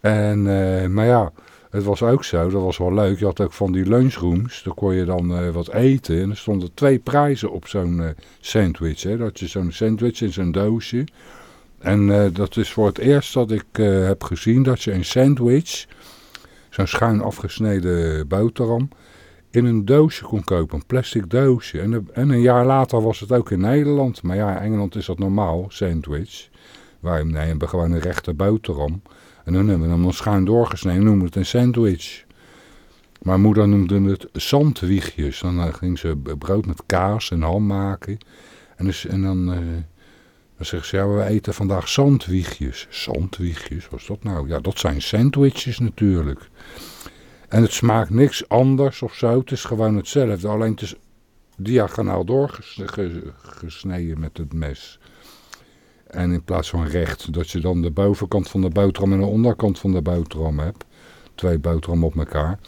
En, eh, maar ja, het was ook zo, dat was wel leuk. Je had ook van die lunchrooms, daar kon je dan eh, wat eten. En er stonden twee prijzen op zo'n eh, sandwich. Hè. Dat je zo'n sandwich in zo'n doosje. En eh, dat is voor het eerst dat ik eh, heb gezien dat je een sandwich, zo'n schuin afgesneden boterham, in een doosje kon kopen, een plastic doosje. En, en een jaar later was het ook in Nederland. Maar ja, in Engeland is dat normaal, sandwich. Wij nee, hebben gewoon een rechte boterham. En dan hebben we hem schuin doorgesneden en noemen het een sandwich. Mijn moeder noemde het zandwiegjes. Dan eh, ging ze brood met kaas en ham maken. En, dus, en dan, eh, dan zegt ze, ja, we eten vandaag zandwiegjes. Zandwiegjes, wat is dat nou? Ja, dat zijn sandwiches natuurlijk. En het smaakt niks anders of zo. Het is gewoon hetzelfde. Alleen het is diagonaal doorgesneden met het mes. En in plaats van recht, dat je dan de bovenkant van de boterham en de onderkant van de boterham hebt. Twee boterhammen op elkaar.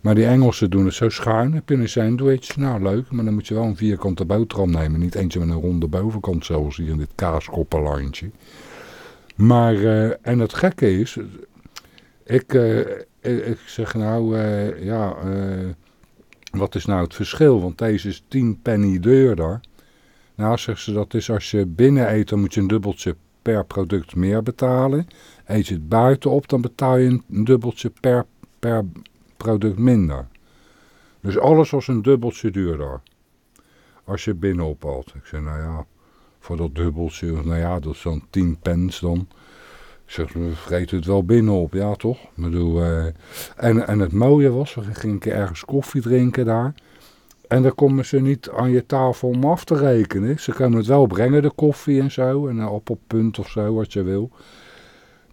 Maar die Engelsen doen het zo schuin. Heb je een sandwich? Nou, leuk. Maar dan moet je wel een vierkante boterham nemen. Niet eentje met een ronde bovenkant zoals hier in dit kaaskoppenlandje. Maar, eh, en het gekke is... Ik, eh, ik, zeg nou, eh, ja... wat is nou het verschil? Want deze is 10 penny duurder. Nou, zegt ze, dat is als je binnen eet, dan moet je een dubbeltje per product meer betalen. Eet je het buiten op, dan betaal je een dubbeltje per, per product minder. Dus alles was een dubbeltje duurder. Als je binnen ophalt. Ik zei, nou ja, voor dat dubbeltje, nou ja, dat is dan 10 pence dan. Ik zeg, we vreten het wel binnen op, ja toch? Ik bedoel, eh, en, en het mooie was, we gingen ergens koffie drinken daar. En dan komen ze niet aan je tafel om af te rekenen. Ze komen het wel brengen, de koffie en zo. En een appelpunt of zo, wat je wil.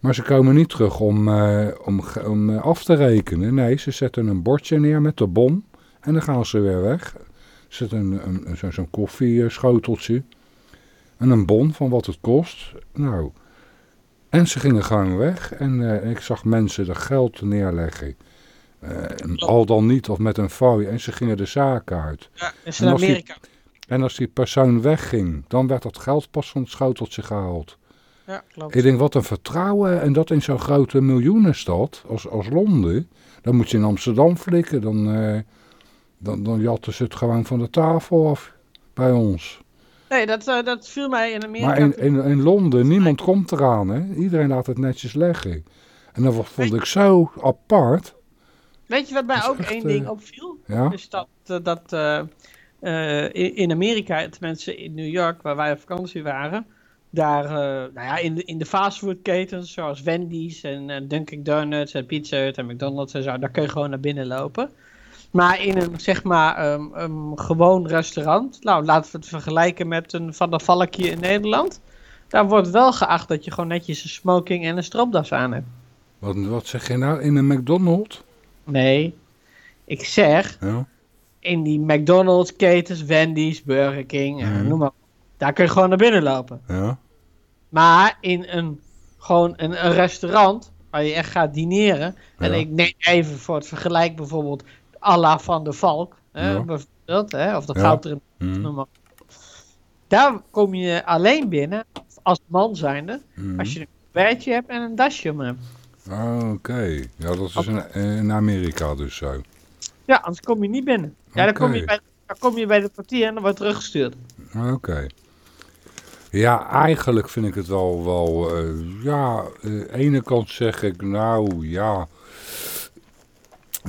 Maar ze komen niet terug om, eh, om, om eh, af te rekenen. Nee, ze zetten een bordje neer met de bon. En dan gaan ze weer weg. Zetten een, een, zo- zo'n koffieschoteltje. En een bon van wat het kost. Nou, en ze gingen gewoon weg. En eh, ik zag mensen er geld neerleggen. Al dan niet, of met een fooi. En ze gingen de zaak uit. Ja, is En in die- Amerika. En als die persoon wegging, dan werd dat geld pas van het schoteltje gehaald. Ja, klopt. Ik denk, wat een vertrouwen. En dat in zo'n grote miljoenenstad als, als Londen. Dan moet je in Amsterdam flikken. Dan, eh, dan, dan jatten ze het gewoon van de tafel af bij ons. Nee, dat, eh, dat viel mij in Amerika. Maar in, in, in Londen, niemand komt eraan. Hè? Iedereen laat het netjes leggen. En dat vond ik zo apart. Weet je wat mij ook echt, één eh, ding opviel? Ja, Is dat, dat in, in Amerika, tenminste in New York, waar wij op vakantie waren, daar, eh, nou ja, in de, in de fastfoodketens zoals Wendy's en eh, Dunkin' Donuts en Pizza Hut en McDonald's en zo, daar kun je gewoon naar binnen lopen. Maar in een, zeg maar, een gewoon restaurant, nou, laten we het vergelijken met een Van der Valkje in Nederland. Daar wordt wel geacht dat je gewoon netjes een smoking en een stropdas aan hebt. wat, wat zeg je nou? In een McDonald's? Nee, ik zeg, Ja. in die McDonald's ketens, Wendy's, Burger King, Mhm. noem maar. op. Daar kun je gewoon naar binnen lopen. ja. Maar in een, gewoon een, een restaurant waar je echt gaat dineren. En Ja. ik neem even voor het vergelijk bijvoorbeeld Alla van de Valk. Hè, Ja. bijvoorbeeld, hè, of de. Gouderen, op. Daar kom je alleen binnen als man zijnde. hm. Als je een bedje hebt en een dasje om hebt. Ah, Oké, ja, dat is in, in Amerika dus zo. Ja, anders kom je niet binnen. Ja, dan kom je bij, dan kom je bij de portier en dan wordt teruggestuurd. Oké. Ja, eigenlijk vind ik het wel, wel eh, ja, de ene kant zeg ik, nou ja,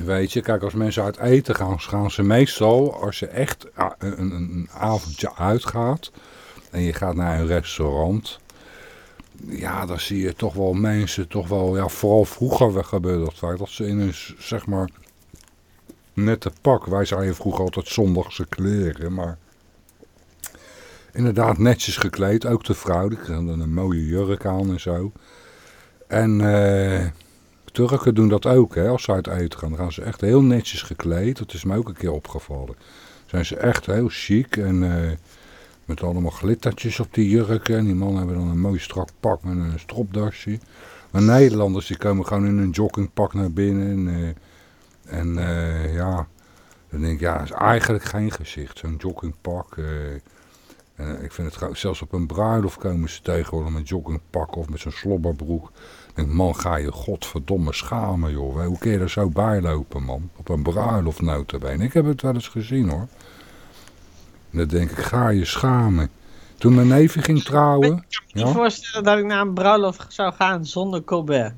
Weet je, kijk, als mensen uit eten gaan, gaan ze meestal, als je echt een, een, een avondje uitgaat en je gaat naar een restaurant, ja, dan zie je toch wel mensen, toch wel, ja, vooral vroeger gebeurde dat vaak, dat ze in een, zeg maar, nette pak, wij zeiden vroeger altijd zondagse kleren, maar inderdaad netjes gekleed, ook de vrouw, die kreeg een mooie jurk aan en zo. En... eh Turken doen dat ook, hè, als ze uit eten gaan. Dan gaan ze echt heel netjes gekleed. Dat is me ook een keer opgevallen. Zijn ze echt heel chic en eh, met allemaal glittertjes op die jurken. En die mannen hebben dan een mooi strak pak met een stropdasje. Maar Nederlanders die komen gewoon in een joggingpak naar binnen. En, uh, en uh, ja, dan denk ik, ja, is eigenlijk geen gezicht. Zo'n joggingpak. En ik vind het zelfs op een bruiloft komen ze tegenwoordig met joggingpak of met zo'n slobberbroek denk, man, ga je godverdomme schamen, joh. Hoe kun je er zo bij lopen, man? Op een bruiloft notabene. Ik heb het wel eens gezien, hoor. En dan denk ik, ga je schamen. Toen mijn neefje ging trouwen... Ik kan me niet voorstellen dat ik naar een bruiloft zou gaan zonder Colbert.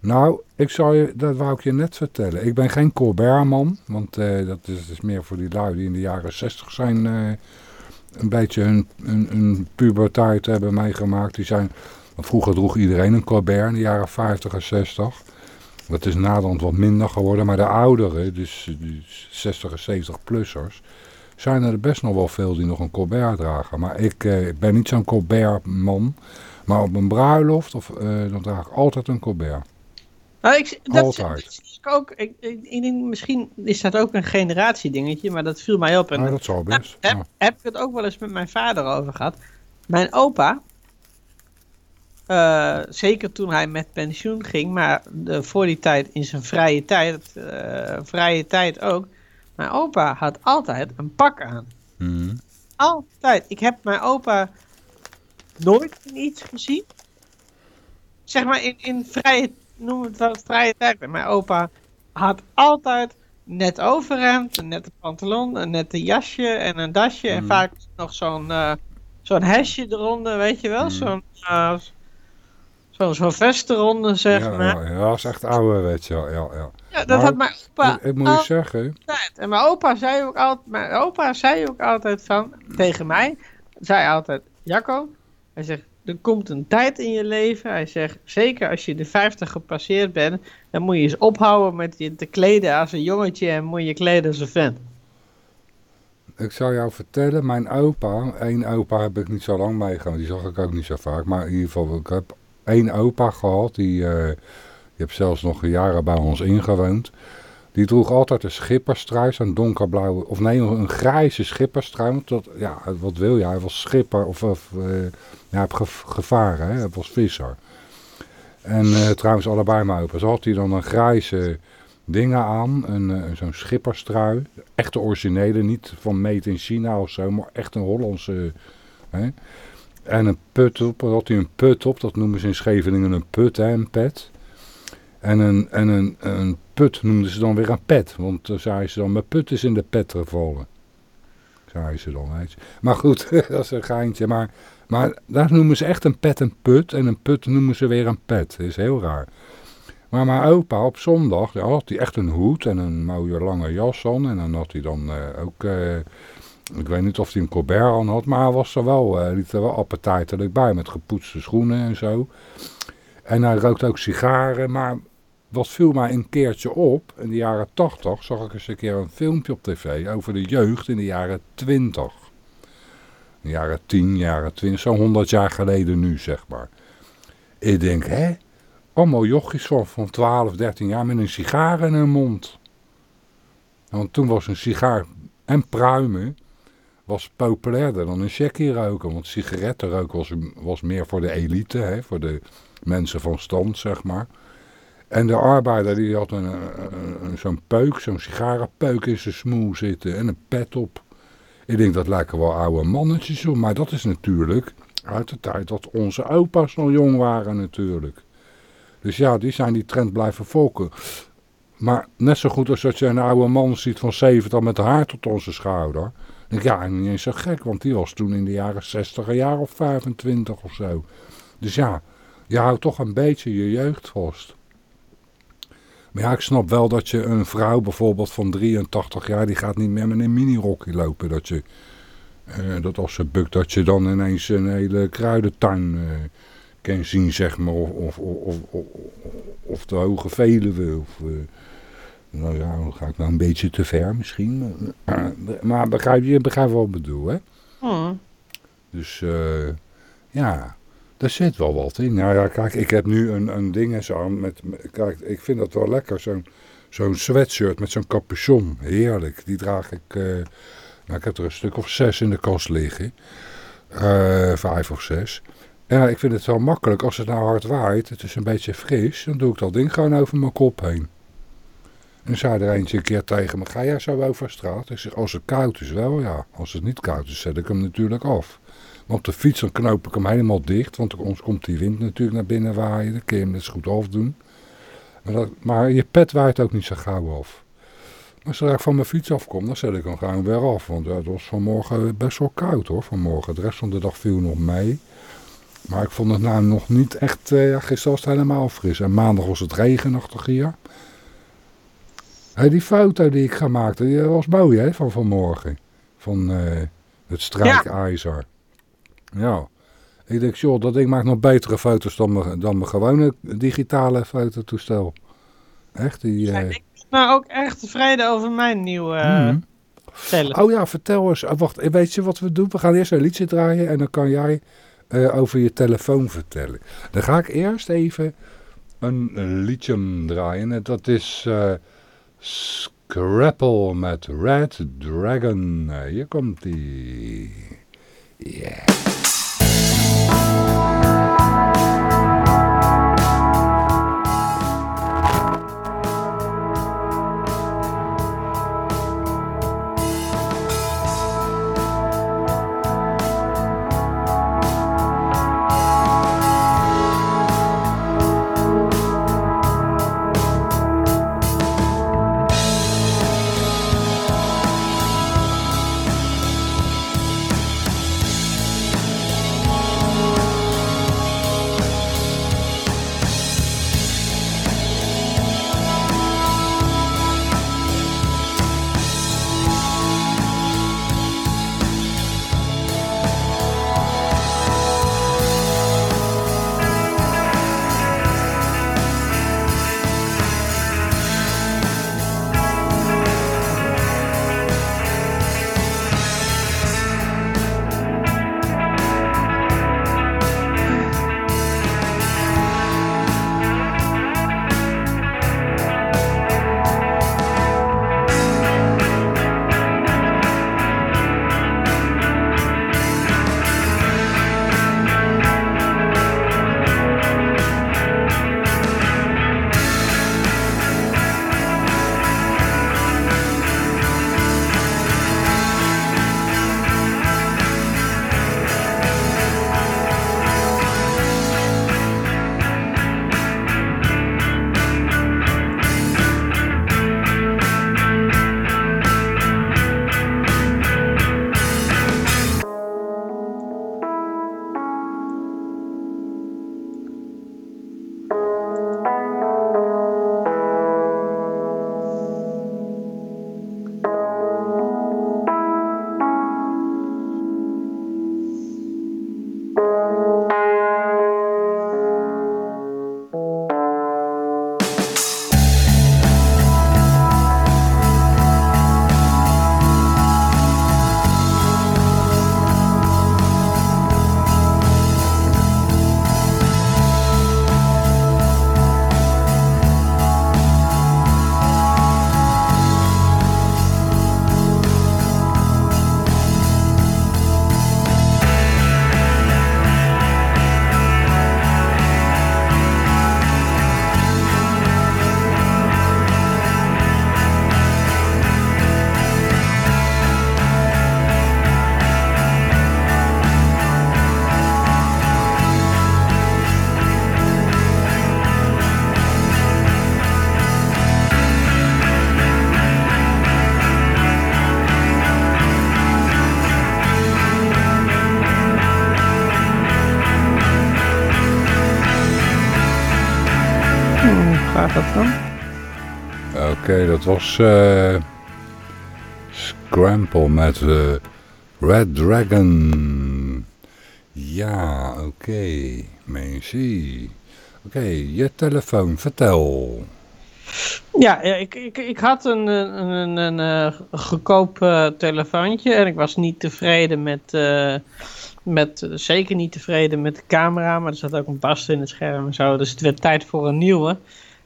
Nou, ik zou je, dat wou ik je net vertellen. Ik ben geen Colbert-man, want uh, dat is, is, meer voor die lui die in de jaren zestig zijn... Uh, een beetje hun, hun puberteit hebben meegemaakt. Die zijn vroeger droeg iedereen een Colbert in de jaren 50 en 60. Dat is naderhand wat minder geworden. Maar de ouderen, dus, dus 60 en 70 plussers, zijn er best nog wel veel die nog een Colbert dragen. Maar ik eh, ben niet zo'n Colbert man. Maar op een bruiloft of, uh, dan draag ik altijd een Colbert. Nou, ik, dat. Dat ik ook. Ik, ik, ik, denk, misschien is dat ook een generatiedingetje, maar dat viel mij op. En dat zal best. Heb, ja. heb ik het ook wel eens met mijn vader over gehad. Mijn opa, uh, zeker toen hij met pensioen ging, maar de, voor die tijd in zijn vrije tijd, uh, vrije tijd ook. Mijn opa had altijd een pak aan. Mm. Altijd. Ik heb mijn opa nooit in iets gezien. Zeg maar in, in vrije, noem het wel vrije tijd. Mijn opa had altijd net overhemd, een nette pantalon, een nette jasje en een dasje. Mm. En vaak nog zo'n uh, zo'n hesje eronder, weet je wel? Mm. Zo'n Zo'n zo vestenronde, zeg ja, maar. Ja, ja, dat is echt ouderwets, ja, ja, ja. Ja, dat had mijn opa Ik, ik moet je zeggen... En mijn opa zei ook altijd, mijn opa zei ook altijd van, tegen mij, zei altijd, Jacco, hij zegt, er komt een tijd in je leven, hij zegt, zeker als je de 50 gepasseerd bent, dan moet je eens ophouden met je te kleden als een jongetje en moet je kleden als een vent. Ik zal jou vertellen, mijn opa, één opa heb ik niet zo lang meegemaakt, die zag ik ook niet zo vaak, maar in ieder geval, ik heb één opa gehad, die, uh, die heeft zelfs nog jaren bij ons ingewoond. Die droeg altijd een schipperstrui, zo'n donkerblauwe, of nee, een grijze schipperstrui. Want ja, wat wil je? Hij was schipper, of, of uh, hij heeft gevaren, hè? hij was visser. En uh, trouwens allebei mijn opa's had hij dan een grijze dingen aan, een, zo'n schipperstrui. Echte originele, niet van made in China of zo, maar echt een Hollandse... Hè? En een put op, had hij een put op, dat noemen ze in Scheveningen een put, hè, een pet. En een, en een, een put noemden ze dan weer een pet, want dan zeiden ze dan, mijn put is in de pet gevallen. Zeiden ze dan, je. Maar goed, dat is een geintje, maar, maar daar noemen ze echt een pet een put en een put noemen ze weer een pet. Dat is heel raar. Maar mijn opa op zondag, ja, had hij echt een hoed en een mooie lange jas aan en dan had hij dan uh, ook... Uh, ik weet niet of hij een Colbert aan had, maar hij was er wel, uh, liet er wel appetijtelijk bij met gepoetste schoenen en zo. En hij rookt ook sigaren, maar wat viel mij een keertje op, in de jaren 80 zag ik eens een keer een filmpje op tv over de jeugd in de jaren 20. De jaren 10, jaren 20, zo'n 100 jaar geleden nu zeg maar. Ik denk, hè, allemaal jochies van, van 12, 13 jaar met een sigaar in hun mond. Want toen was een sigaar en pruimen was populairder dan een checkie roken. Want sigaretten roken was, was meer voor de elite, hè, voor de mensen van stand, zeg maar. En de arbeider die had een, zo'n peuk, zo'n sigarenpeuk in zijn smoel zitten en een pet op. Ik denk dat lijken wel oude mannetjes op, maar dat is natuurlijk uit de tijd dat onze opa's nog jong waren natuurlijk. Dus ja, die zijn die trend blijven volgen. Maar net zo goed als dat je een oude man ziet van 70 met haar tot onze schouder ja, niet eens zo gek, want die was toen in de jaren 60, een jaar of 25 of zo. Dus ja, je houdt toch een beetje je jeugd vast. Maar ja, ik snap wel dat je een vrouw bijvoorbeeld van 83 jaar, die gaat niet meer met een minirokje lopen. Dat, je, eh, dat als ze bukt, dat je dan ineens een hele kruidentuin uh, kan zien, zeg maar. Of, of, of, of, de Hoge Veluwe. Of, uh, nou ja, dan ga ik nou een beetje te ver misschien. Maar begrijp je, begrijpt wat ik bedoel, hè? Hmm. Dus ja, daar zit wel wat in. Nou ja, kijk, ik heb nu een, een ding aan. Met, kijk, ik vind dat wel lekker. Zo'n zo'n sweatshirt met zo'n capuchon. Heerlijk. Die draag ik... Uh, nou, ik heb er een stuk of zes in de kast liggen. Uh, vijf of zes. Ja, ik vind het wel makkelijk. Als het nou hard waait, het is een beetje fris, dan doe ik dat ding gewoon over mijn kop heen. En zei er eentje een keer tegen me, ga jij zo over straat? Ik zeg, als het koud is wel, ja. Als het niet koud is, zet ik hem natuurlijk af. Op de fiets dan knoop ik hem helemaal dicht, want anders komt die wind natuurlijk naar binnen waaien. Dan kun je hem net goed afdoen. Maar, dat, maar je pet waait ook niet zo gauw af. Maar zodra ik van mijn fiets afkom, dan zet ik hem gewoon weer af. Want het was vanmorgen best wel koud hoor, vanmorgen. De rest van de dag viel nog mee. Maar ik vond het nou nog niet echt, uh, ja, gisteren was het helemaal fris. En maandag was het regenachtig hier. Hey, die foto die ik gemaakt die was mooi hè, van vanmorgen. Van uh, het strijkijzer. Ja. Ik denk, joh, dat ding maakt nog betere foto's dan mijn, dan mijn gewone digitale fototoestel. Echt, die... Ja, ik ben nou ook erg tevreden over mijn nieuwe uh, telefoon. Oh ja, vertel eens. Oh, wacht, weet je wat we doen? We gaan eerst een liedje draaien en dan kan jij uh, over je telefoon vertellen. Dan ga ik eerst even een, een liedje draaien. En dat is uh, Scrapple met Red Dragon. hier komt die. Yeah. Dat was uh, Scramble met uh, Red Dragon. Ja, oké. Okay. Merci. Oké, je telefoon, vertel. Ja, ik, ik, ik had een, een, een, een, een goedkoop telefoontje en ik was niet tevreden met, met, zeker niet tevreden met de camera, maar er zat ook een bast in het scherm en zo, dus het werd tijd voor een nieuwe.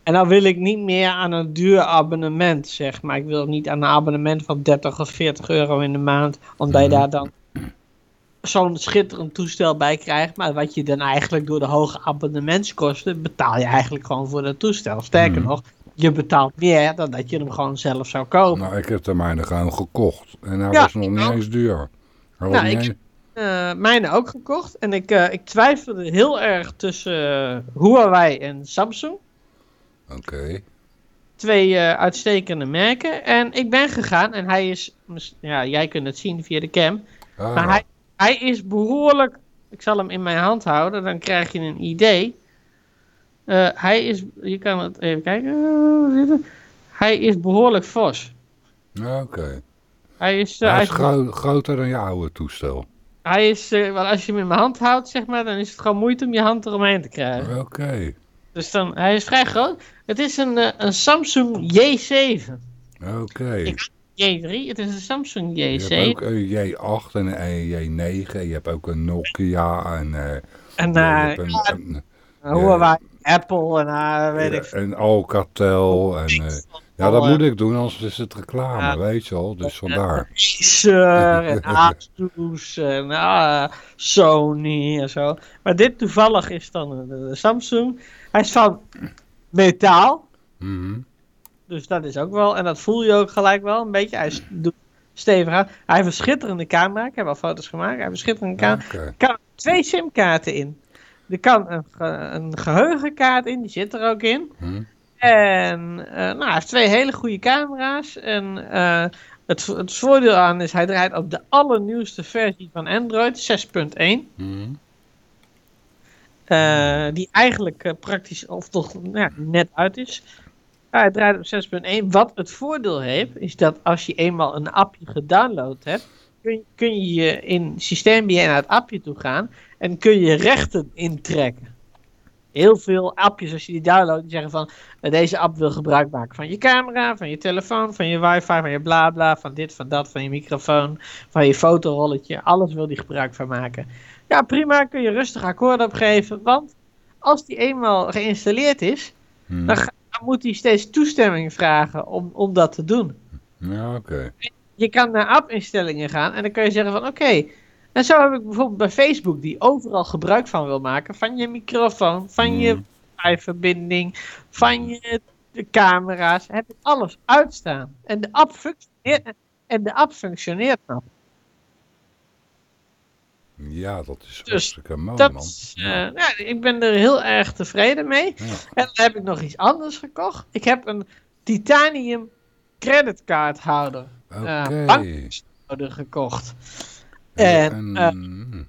En dan wil ik niet meer aan een duur abonnement, zeg maar. Ik wil niet aan een abonnement van 30 of 40 euro in de maand, omdat je daar dan zo'n schitterend toestel bij krijgt. Maar wat je dan eigenlijk door de hoge abonnementskosten betaal je eigenlijk gewoon voor dat toestel. Sterker nog, je betaalt meer dan dat je hem gewoon zelf zou kopen. Nou, ik heb de mijne gewoon gekocht. En hij was nog niet eens duur. Hij nou, ik heb uh, mijne ook gekocht. En ik, uh, ik twijfelde heel erg tussen uh, Huawei en Samsung. Oké. Twee uitstekende merken. En ik ben gegaan en hij is... Ja, jij kunt het zien via de cam. Ah. Maar hij, hij is behoorlijk... Ik zal hem in mijn hand houden, dan krijg je een idee. Uh, hij is, je kan het even kijken. Hij is behoorlijk fors. Oké. Hij is, uh, hij is gro groter dan je oude toestel. Hij is, uh, wel als je hem in mijn hand houdt, zeg maar, dan is het gewoon moeite om je hand eromheen te krijgen. Oké. Dus dan, hij is vrij groot. Het is een, een Samsung J7. Oké. J3, het is een Samsung J7. Je hebt ook een J8 en een J9. Je hebt ook een Nokia en... en een, ja, een, Huawei. Apple en uh, weet ik En Alcatel. En, uh, ja, dat moet ik doen, anders is het reclame, ja. weet je wel. Dus vandaar. Acer en Asus en uh, Sony en zo. Maar dit toevallig is dan de, Samsung. Hij is van metaal. Mm -hmm. Dus dat is ook wel, en dat voel je ook gelijk wel een beetje. Hij is stevig aan. Hij heeft een schitterende camera. Ik heb al foto's gemaakt. Hij heeft een schitterende camera. Okay. kan twee simkaarten in. Er kan een, een geheugenkaart in, die zit er ook in. Hmm. En uh, nou, hij heeft twee hele goede camera's. En uh, het, het voordeel aan is, hij draait op de allernieuwste versie van Android 6.1. Hmm. Uh, die eigenlijk praktisch, of toch ja, net uit is. hij draait op 6.1. Wat het voordeel heeft, is dat als je eenmaal een appje gedownload hebt, kun, kun je in systeembeheer naar het appje toe gaan en kun je rechten intrekken. Heel veel appjes, als je die downloadt, die zeggen van uh, deze app wil gebruik maken van je camera, van je telefoon, van je wifi, van je bla bla, van dit, van dat, van je microfoon, van je fotorolletje. Alles wil die gebruik van maken. Ja, prima, kun je rustig akkoord opgeven, want als die eenmaal geïnstalleerd is, hmm. dan, dan, moet hij steeds toestemming vragen om, om dat te doen. Ja, oké. Je kan naar app-instellingen gaan en dan kun je zeggen van oké, en zo heb ik bijvoorbeeld bij Facebook, die overal gebruik van wil maken. Van je microfoon, van je Hmm. wifi-verbinding, van je de camera's. Heb ik alles uitstaan. En de app functioneert, en de app functioneert nog. Ja, dat is Dus hartstikke mooi, Dat, man. eh, ja, ik ben er heel erg tevreden mee. Ja. En dan heb ik nog iets anders gekocht. Ik heb een titanium creditcardhouder. eh, Oké. bankhouder gekocht. En, eh, mm,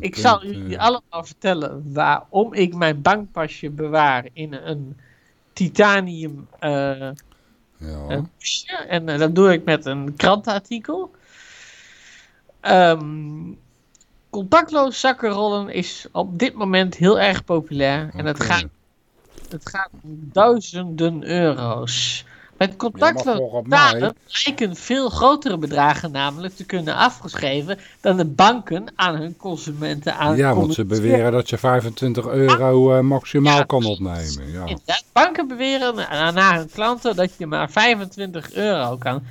Ik zal jullie eh, allemaal vertellen waarom ik mijn bankpasje bewaar in een titanium eh, ja. En eh, dat doe ik met een krantenartikel. Ehm, contactloos zakkenrollen is op dit moment heel erg populair. En het gaat, het gaat om duizenden euro's. Met betalen lijken veel grotere bedragen namelijk te kunnen afgeschreven dan de banken aan hun consumenten aan Ja, want ze beweren dat je 25 euro eh, maximaal Ja, kan opnemen. Ja. Inderdaad, banken beweren naar hun klanten dat je maar 25 euro kan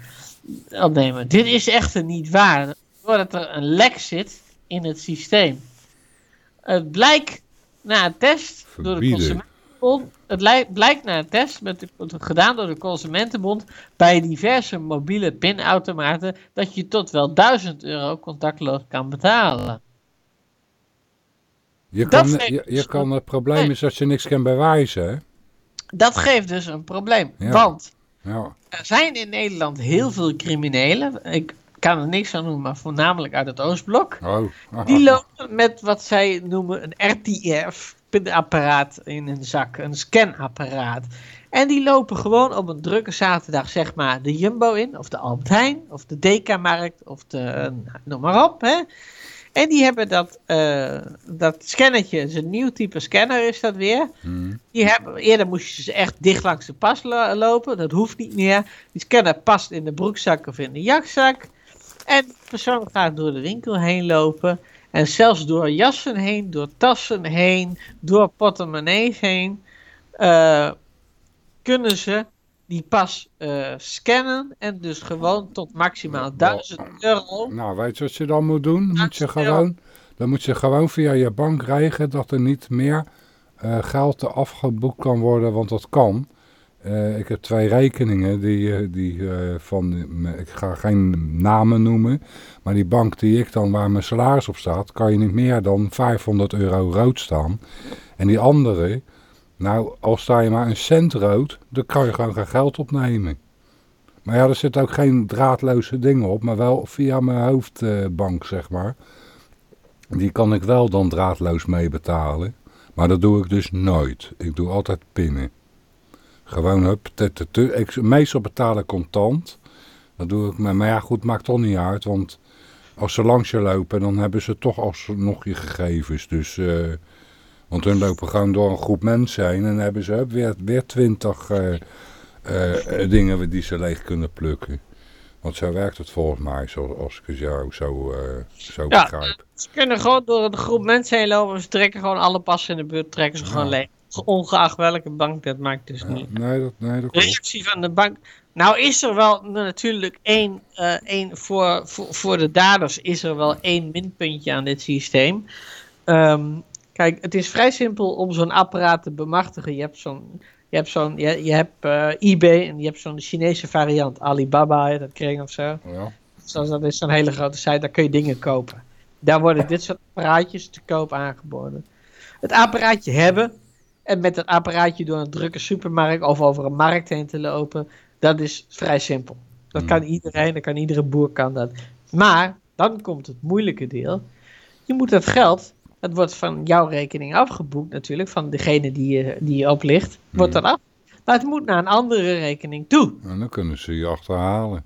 opnemen. Dit is echter niet waar, doordat er een lek zit in het systeem. Het blijkt na een test door de Verbieden. Consumentenbond, het lij- blijkt na een test met de, gedaan door de Consumentenbond bij diverse mobiele pinautomaten dat je tot wel 1000 euro contactloos kan betalen. Je Dat kan, je, je dus kan, het probleem Nee. is dat je niks kan bewijzen, hè? Dat geeft dus een probleem, Ja. want Ja. Er zijn in Nederland heel veel criminelen. Ik kan er niks aan noemen, maar voornamelijk uit het Oostblok. Oh. Die lopen met wat zij noemen een RTF-apparaat in een zak, een scanapparaat. En die lopen gewoon op een drukke zaterdag, zeg maar, de Jumbo in, of de Albert Heijn, of de DK-markt, of de, nou, noem maar op. Hè. En die hebben dat, uh, dat scannetje, is een nieuw type scanner is dat weer. Hmm. Die hebben, eerder moest je ze echt dicht langs de pas lo- lopen, dat hoeft niet meer. Die scanner past in de broekzak of in de jakzak. En de persoon gaat door de winkel heen lopen. En zelfs door jassen heen, door tassen heen, door portemonnees heen. eh, kunnen ze die pas eh, scannen. En dus gewoon tot maximaal 1000 euro. Nou, weet je wat je dan moet doen? Moet je gewoon, dan moet je gewoon via je bank regelen dat er niet meer eh, geld afgeboekt kan worden, want dat kan. Eh, ik heb twee rekeningen die, eh, die eh, van, ik ga geen namen noemen, maar die bank die ik dan, waar mijn salaris op staat, kan je niet meer dan 500 euro rood staan. En die andere, nou, als sta je maar een cent rood, dan kan je gewoon geen geld opnemen. Maar ja, er zit ook geen draadloze dingen op, maar wel via mijn hoofdbank, zeg maar. Die kan ik wel dan draadloos mee betalen. Maar dat doe ik dus nooit. Ik doe altijd pinnen. Gewoon, hup, te. Ik, meestal betaal ik contant. Dat doe ik, maar, maar ja, goed, maakt toch niet uit. Want als ze langs je lopen, dan hebben ze toch alsnog je gegevens. Dus, eh, want hun lopen gewoon door een groep mensen heen. En dan hebben ze hup, weer, weer twintig eh, eh, dingen die ze leeg kunnen plukken. Want zo werkt het volgens mij, zoals ik het jou zo, eh, zo Ja. begrijp. Ze kunnen gewoon door een groep mensen heen lopen. Ze trekken gewoon alle passen in de buurt, trekken ze gewoon leeg. Ongeacht welke bank, dat maakt dus Ja, niet. nee, dat, nee, dat reactie van de bank. Nou is er wel natuurlijk één, eh, één voor, voor, voor de daders is er wel één minpuntje aan dit systeem. Ehm, kijk, het is vrij simpel om zo'n apparaat te bemachtigen. Je hebt zo'n, je hebt zo'n, je, je hebt eh, eBay en je hebt zo'n Chinese variant Alibaba, dat kreeg of zo. Ja. Zoals dat is zo'n hele grote site, daar kun je dingen kopen. Daar worden dit soort apparaatjes te koop aangeboden. Het apparaatje hebben en met het apparaatje door een drukke supermarkt of over een markt heen te lopen, dat is vrij simpel. Dat Hmm. kan iedereen, dat kan iedere boer kan dat. Maar dan komt het moeilijke deel. Je moet dat geld, dat wordt van jouw rekening afgeboekt natuurlijk, van degene die je, die je oplicht, wordt Hmm. dan af. Maar het moet naar een andere rekening toe. En dan kunnen ze je achterhalen.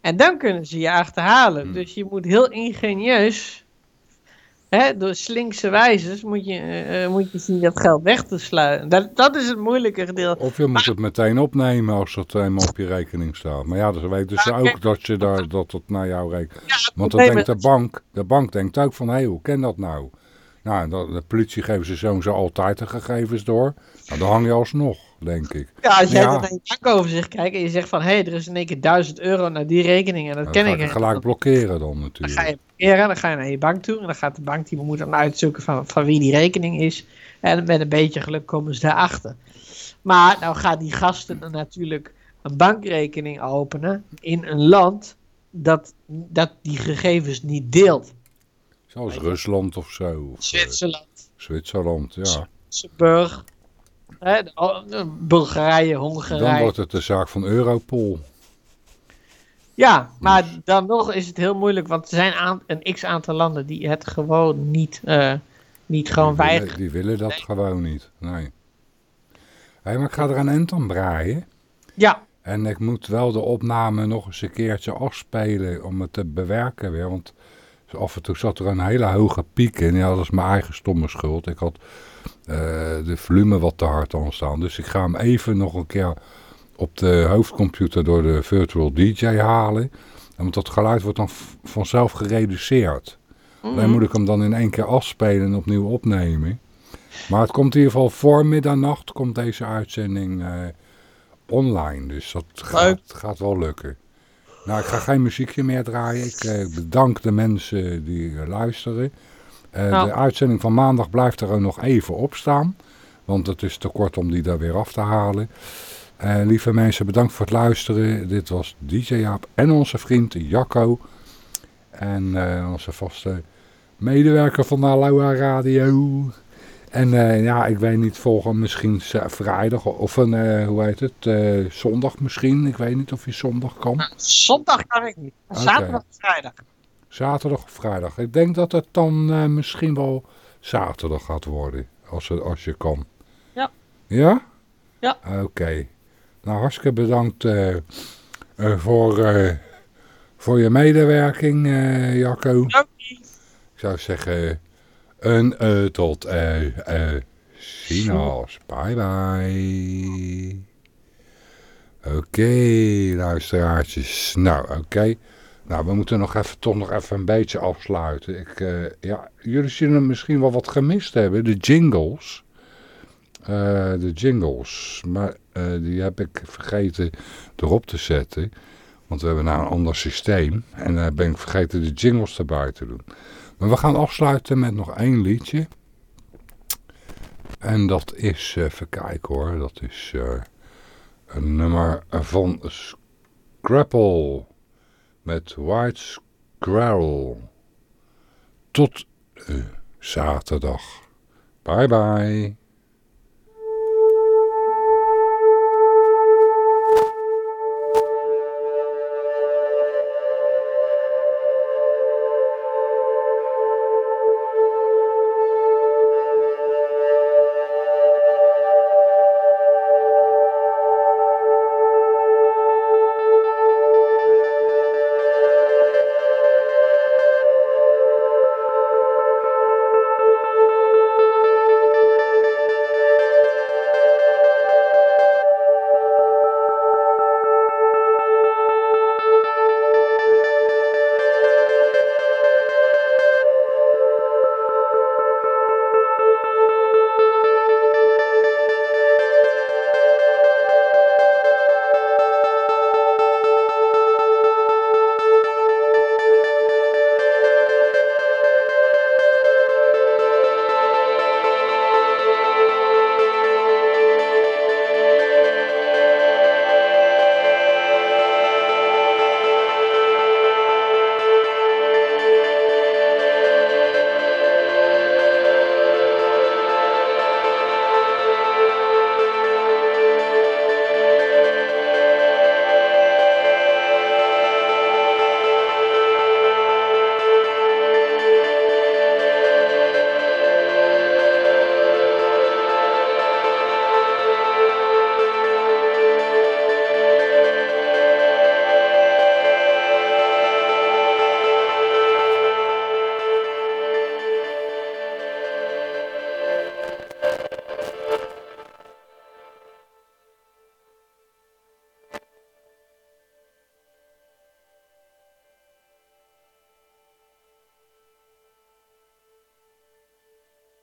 En dan kunnen ze je achterhalen. Hmm. Dus je moet heel ingenieus, hè, door slinkse wijzes, moet je, eh, eh, moet je zien dat geld weg te sluiten. Dat, dat is het moeilijke gedeelte. Of je moet het meteen opnemen als het eenmaal op je rekening staat. Maar ja, dan weten ze ook dat, je daar, dat het naar jou rekening... Ja, Want dan denkt de bank, de bank denkt ook van, hé, hoe ken dat nou? Nou, de politie geven ze zo en zo altijd de gegevens door. Nou, dan hang je alsnog, denk ik. Ja, als jij Ja. dan naar je bankoverzicht kijkt en je zegt van, hé, er is in één keer 1000 euro naar die rekening en dat Dan ken ga ik gelijk blokkeren dan Dan natuurlijk. ga je parkeren, dan ga je naar je bank toe en dan gaat de bank die moet dan uitzoeken van, van wie die rekening is. En met een beetje geluk komen ze daarachter. Maar nou gaan die gasten dan natuurlijk een bankrekening openen in een land dat, dat die gegevens niet deelt. Zoals Rusland of zo. Of, eh, Zwitserland, Zwitserland, ja. Luxemburg, hè, oh, Bulgarije, Dan Hongarije. wordt het de zaak van Europol. Ja, maar dan nog is het heel moeilijk, want er zijn aan, een x aantal landen die het gewoon niet, eh, niet gewoon die, willen, weigeren. die willen dat gewoon niet, nee. Hé, maar ik ga er een end aan breien. Ja, En ik moet wel de opname nog eens een keertje afspelen om het te bewerken weer. Want af en toe zat er een hele hoge piek in. Ja, dat is mijn eigen stomme schuld. Ik had de volume wat te hard aan staan. Dus ik ga hem even nog een keer op de hoofdcomputer door de virtual DJ halen. En Want dat geluid wordt dan vanzelf gereduceerd. Alleen moet ik hem dan in één keer afspelen en opnieuw opnemen. Maar het komt in ieder geval voor middernacht komt deze uitzending eh, online. Dus dat gaat, gaat wel lukken. Nou, ik ga geen muziekje meer draaien. Ik eh, bedank de mensen die eh, luisteren. Eh, Nou. De uitzending van maandag blijft er ook nog even op staan. Want het is te kort om die daar weer af te halen. Eh, lieve mensen, bedankt voor het luisteren. Dit was DJ Jaap en onze vriend Jacco. En eh, onze vaste medewerker van de Aloha Radio. En eh, ja, ik weet niet, volgen misschien vrijdag of een, eh, hoe heet het, eh, zondag misschien. Ik weet niet of je zondag kan. zondag kan ik niet. Zaterdag of vrijdag. Zaterdag of vrijdag. Ik denk dat het dan eh, misschien wel zaterdag gaat worden, als, het, als je kan. Ja. Ja? Ja. Oké. Nou, hartstikke bedankt uh, uh, voor, voor je medewerking, Jacco. Dankie. Ik zou zeggen, een tot ziens. Bye bye. Oké, okay, luisteraartjes. Nou, oké. Okay. Nou, we moeten nog even, toch nog even een beetje afsluiten. Ik, uh, ja, jullie zullen misschien wel wat gemist hebben. De jingles. Uh, de jingles. Maar uh, die heb ik vergeten erop te zetten. Want we hebben nou een ander systeem. En dan ben ik vergeten de jingles erbij te doen. Maar we gaan afsluiten met nog één liedje. En dat is, even kijken hoor. Dat is een nummer van Scrapple met White Squirrel. Tot uh, zaterdag. Bye bye.